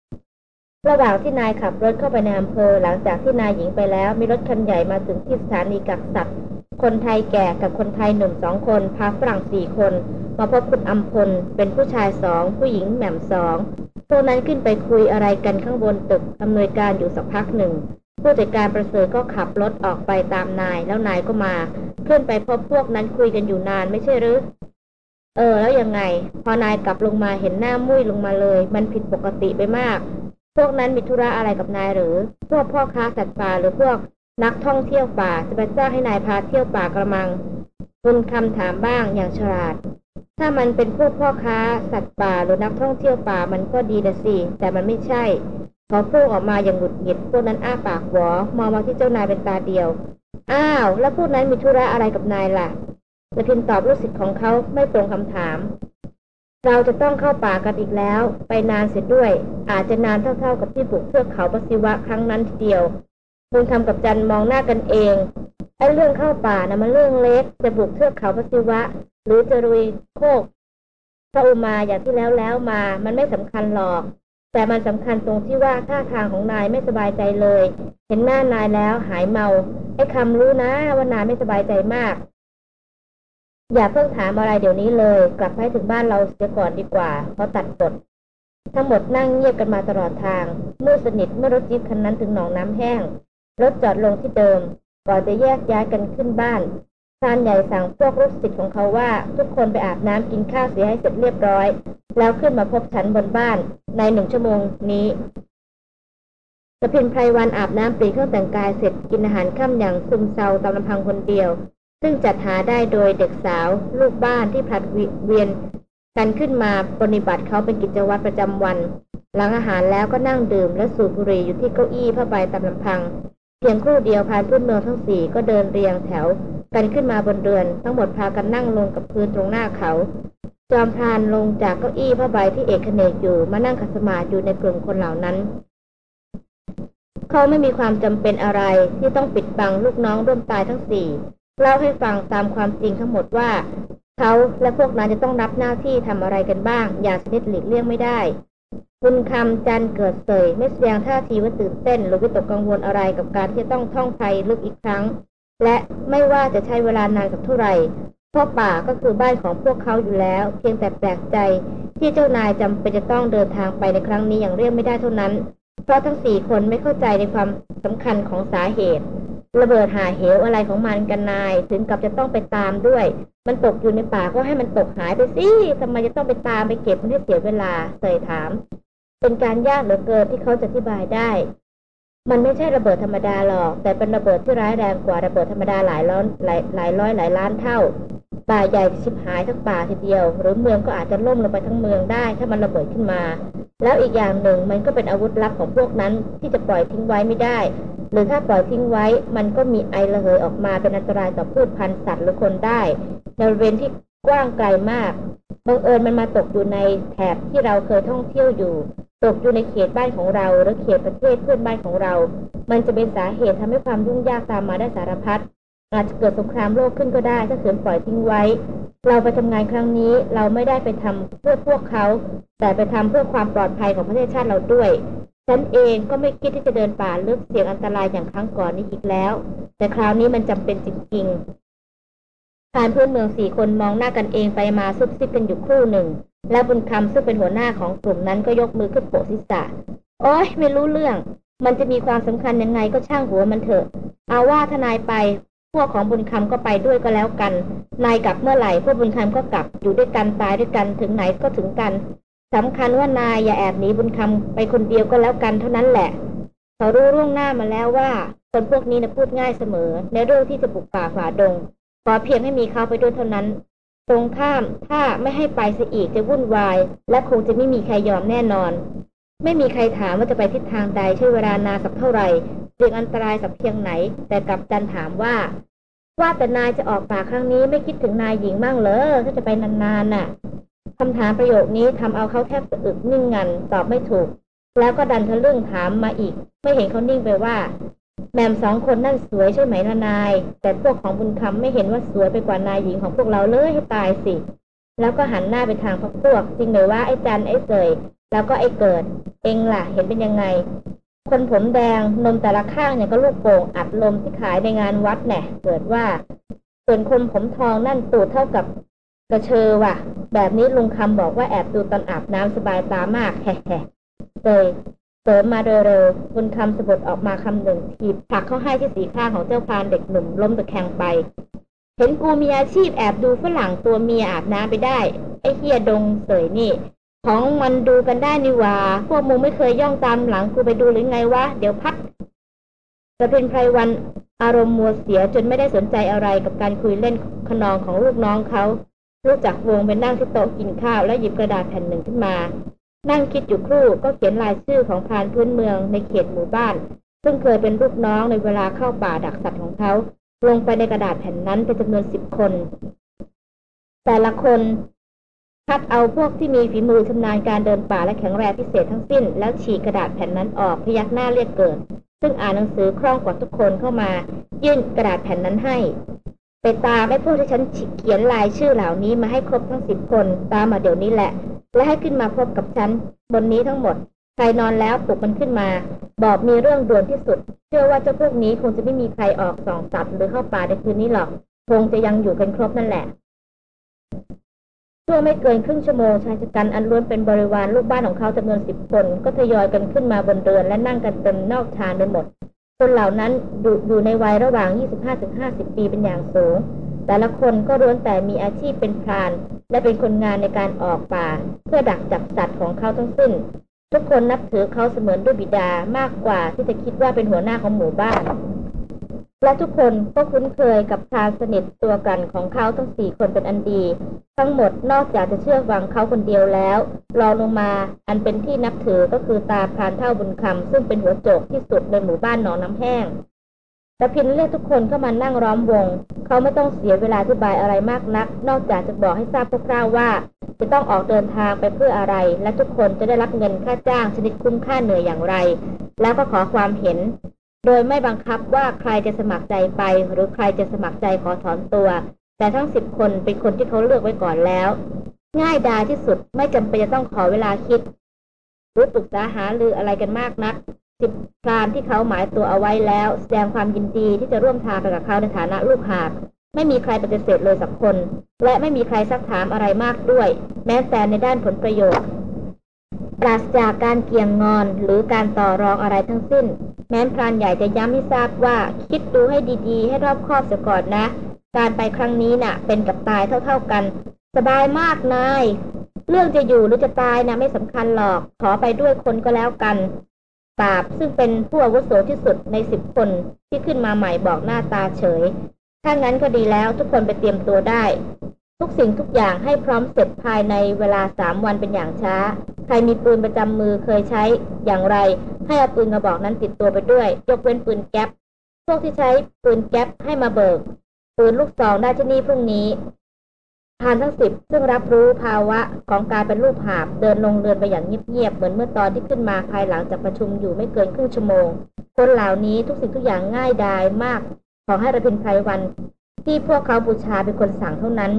ๆ ระหว่างที่นายขับรถเข้าไปในอำเภอ หลังจากที่นายหญิงไปแล้ว มีรถคันใหญ่มาถึงที่สถานีกักสัตว์ คนไทยแก่กับคนไทยหนุ่มสองคนพาฝรั่งสี่คน มาพบคุณอัมพลเป็นผู้ชายสองผู้หญิงแหม่มสองพวกนั้นขึ้นไปคุยอะไรกันข้างบนตึกอำนวยการอยู่สักพักหนึ่ง ผู้จัดการประเสริฐก็ขับรถออกไปตามนายแล้วนายก็มาขึ้นไปพบพวกนั้นคุยกันอยู่นานไม่ใช่หรือเออ แล้วยังไง พอนายกลับลงมาเห็นหน้ามุ้ยลงมาเลย มันผิดปกติไปมาก พวกนั้นมีธุระอะไรกับนายหรือ พวกพ่อค้าสัตว์ป่าหรือพวก นักท่องเที่ยวป่าจะไปจ้างให้นายพาเที่ยวป่ากระมังคุณคำถามบ้างอย่างฉลาด ถ้ามันเป็นพวกพ่อค้า สัตว์ป่าหรือนักท่องเที่ยวป่ามันก็ดีนะสิแต่มันไม่ใช่เขาพูดออกมาอย่างหงุดหงิดพวกนั้นอ้าปากหวอมองมาที่เจ้านายเป็นตาเดียว อ้าว แล้วพวกนั้นมีธุระอะไรกับนายล่ะละพินตอบลูกศิษย์ของเขาไม่ตรงคำถาม เราจะต้องเข้าป่ากันอีกแล้ว ไปนานเสร็จด้วย อาจจะนานเท่าๆกับที่บุกเทือกเขาปศิวะครั้งนั้นทีเดียว คุณทำกับจันมองหน้ากันเองไอ้เรื่องเข้าป่านะมันเรื่องเล็ก จะบุกเทือกเขาปศิวะ หรือจะรุยโคกพระอุมาอย่างที่แล้วแล้วมา มันไม่สำคัญหรอก แต่มันสำคัญตรงที่ว่าท่าทางของนายไม่สบายใจเลย เห็นหน้านายแล้วหายเมา ไอ้คำรู้นะว่านายไม่สบายใจมาก อย่าเพิ่งถามอะไรเดี๋ยวนี้เลย กลับไปถึงบ้านเราเสียก่อนดีกว่าเขาะตัดบททั้งหมดนั่งเงียบกันมาตลอดทางมืดสนิทเมื่อรถจี๊ปคันนั้นถึงหนองน้ำแห้ง รถจอดลงที่เดิม ก่อนจะแยกย้ายกันขึ้นบ้านซานใหญ่สั่งพวกลูกศิษย์ของเขาว่าทุกคนไปอาบน้ำกินข้าวเสียให้เสร็จเรียบร้อย แล้วขึ้นมาพบฉันบนบ้านในหนึ่งชั่วโมงนี้สพินไพรวันอาบน้ำปรีเครื่องแต่งกายเสร็จกินอาหารค่ำอย่างซึมเซาตามลำพังคนเดียว ซึ่งจัดหาได้โดยเด็กสาว ลูกบ้านที่ผลัดเวียนกันขึ้นมาปฏิบัติเขาเป็นกิจวัตรประจำวัน หลังอาหารแล้วก็นั่งดื่มและสูบบุหรี่อยู่ที่เก้าอี้ผ้าใบตามลำพัง เพียงครู่เดียวพานพื้นเมืองทั้งสี่ก็เดินเรียงแถว กันขึ้นมาบนเรือน ทั้งหมดพากันนั่งลงกับพื้นตรงหน้าเขา จอมพานลงจากเก้าอี้ผ้าใบที่เอกเนกอยู่มานั่งขัดสมาอยู่ในกลุ่มคนเหล่านั้น เขาไม่มีความจำเป็นอะไรที่ต้องปิดบังลูกน้องร่วมตายทั้งสี่เล่าให้ฟังตามความจริงทั้งหมดว่า เขาและพวกนั้นจะต้องรับหน้าที่ทำอะไรกันบ้าง อย่างชนิดหลีกเลี่ยงไม่ได้ คุณคำจันเกิดเสยไม่แสดงท่าทีว่าตื่นเต้น หรือวิตกกังวลอะไรกับการที่จะต้องท่องไทยลึกอีกครั้ง และไม่ว่าจะใช้เวลานานสักเท่าไหร่เพราะป่าก็คือบ้านของพวกเขาอยู่แล้ว เพียงแต่แปลกใจ ที่เจ้านายจำเป็นจะต้องเดินทางไปในครั้งนี้อย่างเรียกไม่ได้เท่านั้น เพราะทั้งสี่คนไม่เข้าใจในความสำคัญของสาเหตุ ระเบิดหาเหวอะไรของมันกันนาย ถึงกับจะต้องไปตามด้วย มันตกอยู่ในป่าก็ให้มันตกหายไปสิทำไมจะต้องไปตามไปเก็บมันให้เสียเวลาเสยถาม เป็นการยากเหลือเกินที่เขาจะอธิบายได้ มันไม่ใช่ระเบิดธรรมดาหรอก แต่เป็นระเบิดที่ร้ายแรงกว่าระเบิดธรรมดาหลายร้อยหลายหลายร้อยหลายล้านเท่า ป่าใหญ่ชิบหายทั้งป่าทีเดียว หรือเมืองก็อาจจะล่มลงไปทั้งเมืองได้ ถ้ามันระเบิดขึ้นมา แล้วอีกอย่างหนึ่งมันก็เป็นอาวุธลับของพวกนั้นที่จะปล่อยทิ้งไว้ไม่ได้ หรือถ้าปล่อยทิ้งไว้ มันก็มีไอระเหยออกมาเป็นอันตรายต่อพืชพันธุ์สัตว์หรือคนได้ในบริเวณที่กว้างไกลมากบังเอิญมันมาตกอยู่ในแถบที่เราเคยท่องเที่ยวอยู่ ตกอยู่ในเขตบ้านของเราหรือเขตประเทศเพื่อนบ้านของเรา มันจะเป็นสาเหตุทำให้ความยุ่งยากตามมาได้สารพัด อาจจะเกิดสงครามโลกขึ้นก็ได้ ถ้าเสือปล่อยทิ้งไว้ เราไปทำงานครั้งนี้เราไม่ได้ไปทำเพื่อพวกเขา แต่ไปทำเพื่อความปลอดภัยของประเทศชาติเราด้วยฉันเองก็ไม่คิดที่จะเดินป่าลึกเสี่ยงอันตรายอย่างครั้งก่อนนี้อีกแล้ว แต่คราวนี้มันจำเป็นจริงๆทานเพื่อนเมืองสี่คนมองหน้ากันเองไปมาซุบซิบกันอยู่ครู่หนึ่ง และบุญคำซึ่งเป็นหัวหน้าของกลุ่มนั้นก็ยกมือขึ้นโปะศีรษะโอ้ยไม่รู้เรื่อง มันจะมีความสำคัญยังไงก็ช่างหัวมันเถอะ เอาว่าทนายไป วกของบุญคำก็ไปด้วยก็แล้วกัน นายกลับเมื่อไหร่พวกบุญคำก็กลับอยู่ด้วยกันตายด้วยกันถึงไหนก็ถึงกันสำคัญว่านายอย่าแอบหนีบุญคำไปคนเดียวก็แล้วกันเท่านั้นแหละเขารู้ร่วงหน้ามาแล้วว่า คนพวกนี้นะพูดง่ายเสมอ ในเรื่องที่จะบุกป่าฝ่าดงขอเพียงให้มีเขาไปด้วยเท่านั้น ตรงข้ามถ้าไม่ให้ไปซะอีกจะวุ่นวาย และคงจะไม่มีใครยอมแน่นอน ไม่มีใครถามว่าจะไปทิศทางใดใช้เวลานานสักเท่าไหร่ เรื่องอันตรายสักเพียงไหน แต่กับจันถามว่า ว่าแต่นายจะออกป่าครั้งนี้ไม่คิดถึงนายหญิงบ้างเหรอถ้าจะไปนานๆน่ะคำถามประโยคนี้ทำเอาเขาแทบสะอึกนิ่งงันตอบไม่ถูก แล้วก็ดันทะลึ่งถามมาอีก ไม่เห็นเขานิ่งไปว่าแม่มสองคนนั่นสวยใช่ไหมละนาย แต่พวกของบุญคำไม่เห็นว่าสวยไปกว่านายหญิงของพวกเราเลยให้ตายสิ แล้วก็หันหน้าไปทางพวกพวกจริงเลยว่าไอ้จันไอ้เสยแล้วก็ไอ้เกิด เองล่ะเห็นเป็นยังไง คนผมแดงนมแต่ละข้างเนี่ยก็ลูกโป่งอัดลมที่ขายในงานวัดแน่เกิดว่าส่วนคนผมทองนั่นตูดเท่ากับกระเชอว่ะ แบบนี้ลุงคำบอกว่าแอบดูตอนอาบน้ำสบายตามากแฮ่แฮ่เสยเสริมมาเร็วๆบุญคำสะบดออกมาคำหนึ่งถีบผักเข้าให้ที่สีข้างของเจ้าพานเด็กหนุ่มล้มตะแคงไป เห็นกูมีอาชีพแอบดูฝรั่งตัวเมียอาบน้ำไปได้ ไอ้เฮียดงเสยนี่ ของมันดูกันได้นี่ว่า พวกมึงไม่เคยย่องตามหลังกูไปดูหรือไงวะ เดี๋ยวพักระพินไพรวันอารมณ์มัวเสียจนไม่ได้สนใจอะไรกับการคุยเล่นขนองของลูกน้องเขาลูกจากวงไปนั่งที่โต๊ะกินข้าวแล้วหยิบกระดาษแผ่นหนึ่งขึ้นมา นั่งคิดอยู่ครู่ก็เขียนรายชื่อของพานพื้นเมืองในเขตหมู่บ้าน ซึ่งเคยเป็นลูกน้องในเวลาเข้าป่าดักสัตว์ของเขา ลงไปในกระดาษแผ่นนั้นเป็นจำนวนสิบคน แต่ละคน คัดเอาพวกที่มีฝีมือชำนาญการเดินป่าและแข็งแรงพิเศษทั้งสิ้น แล้วฉีกกระดาษแผ่นนั้นออกพยักหน้าเรียกเกิด ซึ่งอ่านหนังสือคล่องกว่าทุกคนเข้ามา ยื่นกระดาษแผ่นนั้นให้ ไปตามไอ้พวกที่ฉันเขียนลายชื่อเหล่านี้มาให้ครบทั้งสิบคนตามมาเดี๋ยวนี้แหละ และให้ขึ้นมาพบกับฉัน บนนี้ทั้งหมดใครนอนแล้วปลุกมันขึ้นมา บอกมีเรื่องด่วนที่สุด เชื่อว่าเจ้าพวกนี้คงจะไม่มีใครออกส่องสัตว์หรือเข้าป่าในคืนนี้หรอก คงจะยังอยู่กันครบนั่นแหละ ช่วงไม่เกินครึ่งชั่วโมงชายชะกันอันล้วนเป็นบริวารลูกบ้านของเขาจำนวนสิบคน ก็ทยอยกันขึ้นมาบนเรือนและนั่งกันเต็มนอกชานไปหมด คนเหล่านั้นอยู่ในวัยระหว่าง 25-50 ปีเป็นอย่างสูง แต่ละคนก็ล้วนแต่มีอาชีพเป็นพราน และเป็นคนงานในการออกป่า เพื่อดักจับสัตว์ของเขาทั้งสิ้น ทุกคนนับถือเขาเสมือนด้วยบิดามากกว่าที่จะคิดว่าเป็นหัวหน้าของหมู่บ้าน และทุกคนก็คุ้นเคยกับทางสนิทตัวกันของเขาทั้งสี่คนเป็นอันดี ทั้งหมดนอกจากจะเชื่อฟังเขาคนเดียวแล้วรองลงมาอันเป็นที่นับถือก็คือตาพรานเท่าบุญคำซึ่งเป็นหัวโจกที่สุดในหมู่บ้านหนองน้ำแห้งต่พินเรียกทุกคนเข้ามานั่งร้อมวง เขาไม่ต้องเสียเวลาอธิบายอะไรมากนัก นอกจากจะบอกให้ทราบคร่าวๆว่า จะต้องออกเดินทางไปเพื่ออะไร และทุกคนจะได้รับเงินค่าจ้างชนิดคุ้มค่าเหนื่อยอย่างไร แล้วก็ขอความเห็น โดยไม่บังคับว่าใครจะสมัครใจไป หรือใครจะสมัครใจขอถอนตัว แต่ทั้งสิบคนเป็นคนที่เขาเลือกไว้ก่อนแล้ว ง่ายดายที่สุดไม่จำเป็นจะต้องขอเวลาคิด หรือปรึกษาหารืออะไรกันมากนักสิบพรานที่เขาหมายตัวเอาไว้แล้ว แสดงความยินดีที่จะร่วมทางกับเขาในฐานะลูกหาบไม่มีใครปฏิเสธเลยสักคน และไม่มีใครซักถามอะไรมากด้วย แม้แต่ในด้านผลประโยชน์ ปราศจากการเกี่ยงงอนหรือการต่อรองอะไรทั้งสิ้น แม้พรานใหญ่จะย้ำให้ทราบว่า คิดดูให้ดีๆ ให้รอบคอบเสียก่อนนะ การไปครั้งนี้นะ่ะ เป็นกับตายเท่าๆกัน สบายมากนาย เรื่องจะอยู่หรือจะตายนะไม่สำคัญหรอก ขอไปด้วยคนก็แล้วกันปราบซึ่งเป็นผู้อาวุโสที่สุดในสิบคนที่ขึ้นมาใหม่บอกหน้าตาเฉย ถ้างั้นก็ดีแล้วทุกคนไปเตรียมตัวได้ ทุกสิ่งทุกอย่างให้พร้อมเสร็จภายในเวลาสามวันเป็นอย่างช้า ใครมีปืนประจำมือเคยใช้อย่างไร ให้เอาปืนกระบอกนั้นติดตัวไปด้วย ยกเว้นปืนแก๊ปพวกที่ใช้ปืนแก๊ปให้มาเบิก ปืนลูกซองได้ที่นี่พรุ่งนี้ทานทั้งสิบซึ่งรับรู้ภาวะของการเป็นลูกหาบเดินลงเดินไปอย่างเงียบๆเหมือนเมื่อตอนที่ขึ้นมาภายหลังจากประชุมอยู่ไม่เกินครึ่งชั่วโมง คนเหล่านี้ทุกสิ่งทุกอย่างง่ายดายมาก ขอให้ระพินไพรวัน ที่พวกเขาบูชาเป็นคนสั่งเท่านั้น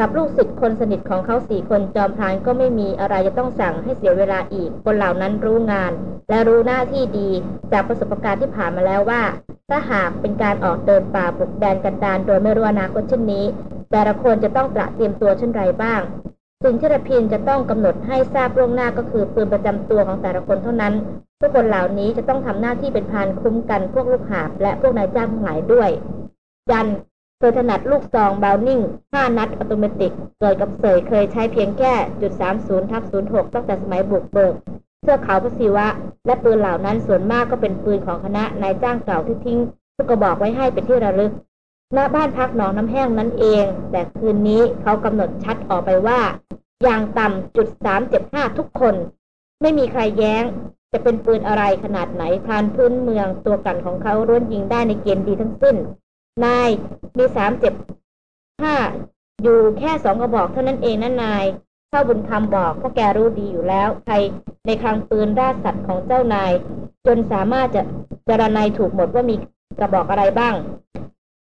กับลูกศิษย์คนสนิทของเขาสี่คนจอมพรานก็ไม่มีอะไรจะต้องสั่งให้เสียเวลาอีก คนเหล่านั้นรู้งาน และรู้หน้าที่ดีจากประสบการณ์ที่ผ่านมาแล้วว่า ถ้าหากเป็นการออกเดินป่าบุกแดนกันดานโดยไม่รู้อนาคตเช่นนี้ แต่ละคนจะต้องตระเตรียมตัวเช่นไรบ้างสิ่งที่ระพินจะต้องกำหนดให้ทราบล่วงหน้าก็คือปืนประจำตัวของแต่ละคนเท่านั้นทุกคนเหล่านี้จะต้องทำหน้าที่เป็นพานคุ้มกันพวกลูกหาบและพวกนายจ้างทั้งหลายด้วย ยัน เคยถนัดลูกซองบาวนิ่ง 5 นัดอัตโนมัติเกิดกับเสยเคยใช้เพียงแค่จุด30ทับ06 ตั้งแต่สมัยบุกเบิกเสื้อขาวพระศิวะ และปืนเหล่านั้นส่วนมากก็เป็นปืนของคณะนายจ้างเก่าที่ทิ้งทุกกระบอกไว้ให้เป็นที่ระลึกณบ้านพักหนองน้ำแห้งนั่นเอง แต่คืนนี้เขากำหนดชัดออกไปว่า อย่างต่ำจุดสาจ็ดห้าทุกคน ไม่มีใครแย้ง จะเป็นปืนอะไรขนาดไหนพานพื้นเมืองตัวกันของเขาร้วนยิงได้ในเกณฑ์ดีทั้งสิ้น นายมีสามเจ็ดห้าอยู่แค่สองกระบอกเท่านั้นเองนะนายเท่าบุญคำบอกเพราะแกรู้ดีอยู่แล้ว ใครในคลังปืนราสัตว์ของเจ้านาย จนสามารถจะจรนายถูกหมดว่ามีกระบอกอะไรบ้าง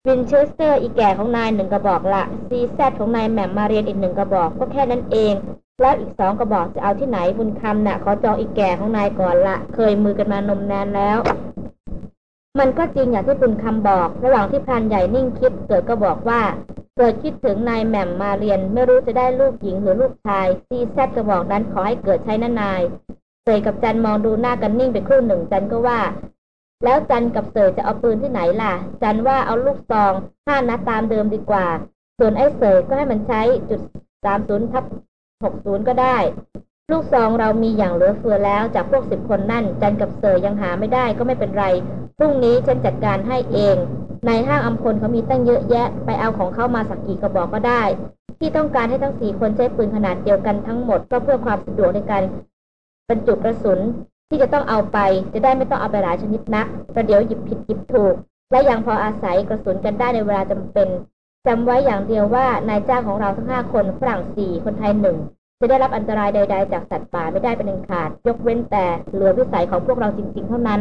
วินเชสเตอร์อีแก่ของนายหนึ่งกระบอกละซีแซดของนายแหม่มมาเรียนอีกหนึ่งกระบอกก็แค่นั้นเอง แล้วอีกสองกระบอกจะเอาที่ไหนบุญคำนะ่ะขอจองอีแก่ของนายก่อนละเคยมือกันมานมนานแล้ว มันก็จริงอย่างที่บุญคำบอก ระหว่างที่พานใหญ่นิ่งคิดเกิดก็บอกว่าเกิดคิดถึงนายแหม่มมาเรียน ไม่รู้จะได้ลูกหญิงหรือลูกชายซีแซดกระบอกนั้นขอให้เกิดใช้นานายเสยกับจันมองดูหน้ากันนิ่งไปครู่หนึ่งจันก็ว่า แล้วจันกับเสยจะเอาปืนที่ไหนล่ะ จันว่าเอาลูกซองห้านัดตามเดิมดีกว่า ส่วนไอ้เสยก็ให้มันใช้จุดสามศูนย์ทับหกศูนย์ก็ได้ ลูกซองเรามีอย่างเหลือเฟือแล้วจากพวกสิบคนนั่น จันกับเสยยังหาไม่ได้ก็ไม่เป็นไร พรุ่งนี้ฉันจัดการให้เอง ในห้างอัมพลเขามีตั้งเยอะแยะ ไปเอาของเข้ามาสักกี่กระบอกก็ได้ ที่ต้องการให้ทั้งสี่คนใช้ปืนขนาดเดียวกันทั้งหมด ก็เพื่อความสะดวกในการบรรจุกระสุนที่จะต้องเอาไป จะได้ไม่ต้องเอาไปหลายชนิดนักประเดี๋ยวหยิบผิดหยิบถูก และยังพออาศัยกระสุนกันได้ในเวลาจำเป็นจำไว้อย่างเดียวว่านายจ้างของเราทั้งห้าคนฝรั่งสี่คนไทยหนึ่งจะได้รับอันตรายใด ๆ จากสัตว์ป่าไม่ได้เป็นอันขาด ยกเว้นแต่เหลือวิสัยของพวกเราจริง ๆ เท่านั้น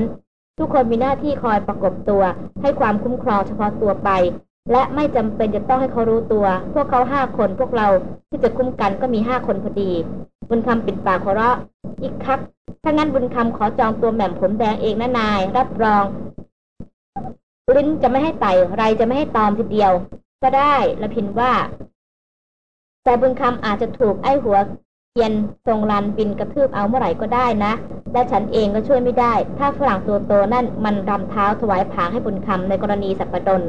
ทุกคนมีหน้าที่คอยประกบตัว ให้ความคุ้มครองเฉพาะตัวไป และไม่จำเป็นจะต้องให้เขารู้ตัว พวกเขาห้าคนพวกเราที่จะคุ้มกันก็มีห้าคนพอดีบนคำปิดปากขอเราะอีกครับถ้างั้นบุญคำขอจองตัวแหม่มผมแดงเองนะนาย รับรอง ลิ้นจะไม่ให้ไต่ไรจะไม่ให้ตอมทีเดียว ก็ได้ละพินว่า แต่บุญคำอาจจะถูกไอ้หัว เกียนทรงลันบินกระทืบเอาเมื่อไหร่ก็ได้นะ และฉันเองก็ช่วยไม่ได้ ถ้าฝรั่งตัวโตนั่นมันรำเท้าถวายผางให้บุญคำในกรณีสัปดน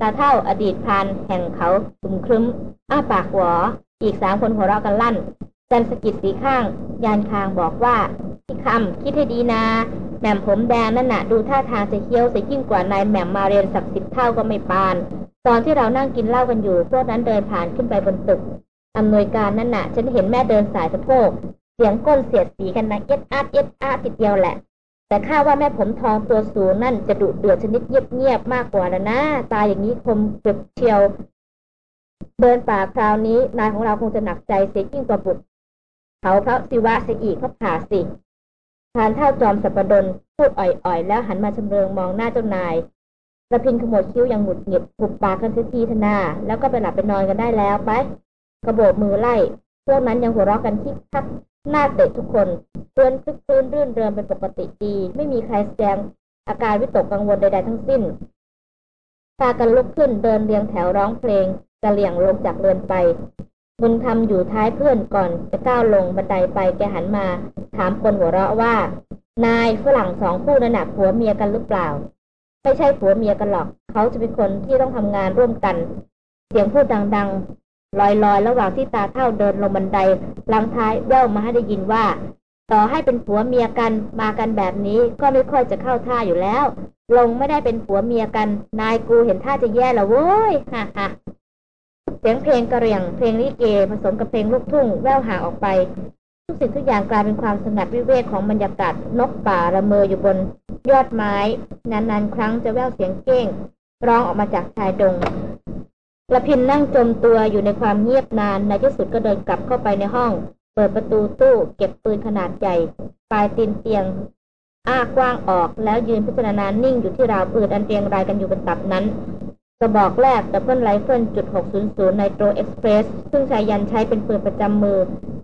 ตาเท่าอดีตพานแห่งเขาสุมครึ้ม อ้าปากหัวอีกสามคนหัวเราะกันลั่นจันสกิดสีข้าง ยานคางบอกว่าพี่คำคิดให้ดีนะแหม่มผมแดงนั่นน่ะดูท่าทางจะเคี้ยวจะยิ่งกว่านายแหม่มมาเรียนสักสิบเท่าก็ไม่ปาน ตอนที่เรานั่งกินเหล้ากันอยู่ พวกนั้นเดินผ่านขึ้นไปบนตึก อำนวยการนั่นน่ะ ฉันเห็นแม่เดินสายสะโพก เสียงก้นเสียดสีกันนะเอ็ดอาดเอ็ดอาดติดเดียวแหละ แต่ข้าว่าแม่ผมทองตัวสูงนั่นจะดุเดือดชนิดเงียบๆมากกว่านะนะตายอย่างนี้คมเกือบเชียว เดินป่าคราวนี้นายของเราคงจะหนักใจเสียยิ่งกว่าบุตรเขาพระศิวะเสียอีกเขาผ่าสิทานเท่าจอมสัปดนพูดอ่อยๆ แล้วหันมาชำเลืองมองหน้าเจ้านายระพินขมวดคิ้วอย่างหงุดหงิดปุบปากกันเสียทีธนา แล้วก็ไปหลับไปนอนกันได้แล้วไป กระโบกมือไล่ พวกนั้นยังหัวเราะกันที่คักหน้าเตะทุกคนเตือนคึกคืนรื่นเริงเป็นปกติดี ไม่มีใครแสดงอาการวิตกกังวลใดๆทั้งสิ้นพากันลุกขึ้นเดินเรียงแถวร้องเพลงจะเหลี่ยงลงจากเรือนไป บุญทำอยู่ท้ายเพื่อนก่อนจะก้าวลงบันไดไปแกหันมา ถามคนหัวเราะว่า นายฝรั่งสองคู่นั่นหนักผัวเมียกันหรือเปล่า ไม่ใช่ผัวเมียกันหรอก เขาจะเป็นคนที่ต้องทำงานร่วมกัน เสียงพูดดัง ลอยๆ ระหว่างที่ตาเท่าเดินลงบันไดลังท้ายแว่วมาให้ได้ยินว่า ต่อให้เป็นผัวเมียกันมากันแบบนี้ก็ไม่ค่อยจะเข้าท่าอยู่แล้ว ลงไม่ได้เป็นผัวเมียกัน นายกูเห็นท่าจะแย่แล้วเว้ยฮ่าฮ่าเสียงเพลงกระเรียงเพลงลิเกผสมกับเพลงลูกทุ่งแว่วห่างออกไป ทุกสิ่งทุกอย่างกลายเป็นความสงัดวิเวกของบรรยากาศนกป่าละเมออยู่บน ยอดไม้ นานๆ ครั้งจะแว่วเสียงเก้งร้องออกมาจากชายดง รพินทร์นั่งจมตัวอยู่ในความเงียบนาน ในที่สุดก็เดินกลับเข้าไปในห้อง เปิดประตูตู้เก็บปืนขนาดใหญ่ ปลายตีนเตียง อ้ากว้างออกแล้วยืนพิจารณานิ่งอยู่ที่ราวปืนอันเรียงรายกันอยู่บนตับนั้นกระบอกแรก double rifle จุด600 Nitro Express ซึ่งไชยยันต์ใช้เป็นปืนประจำมือ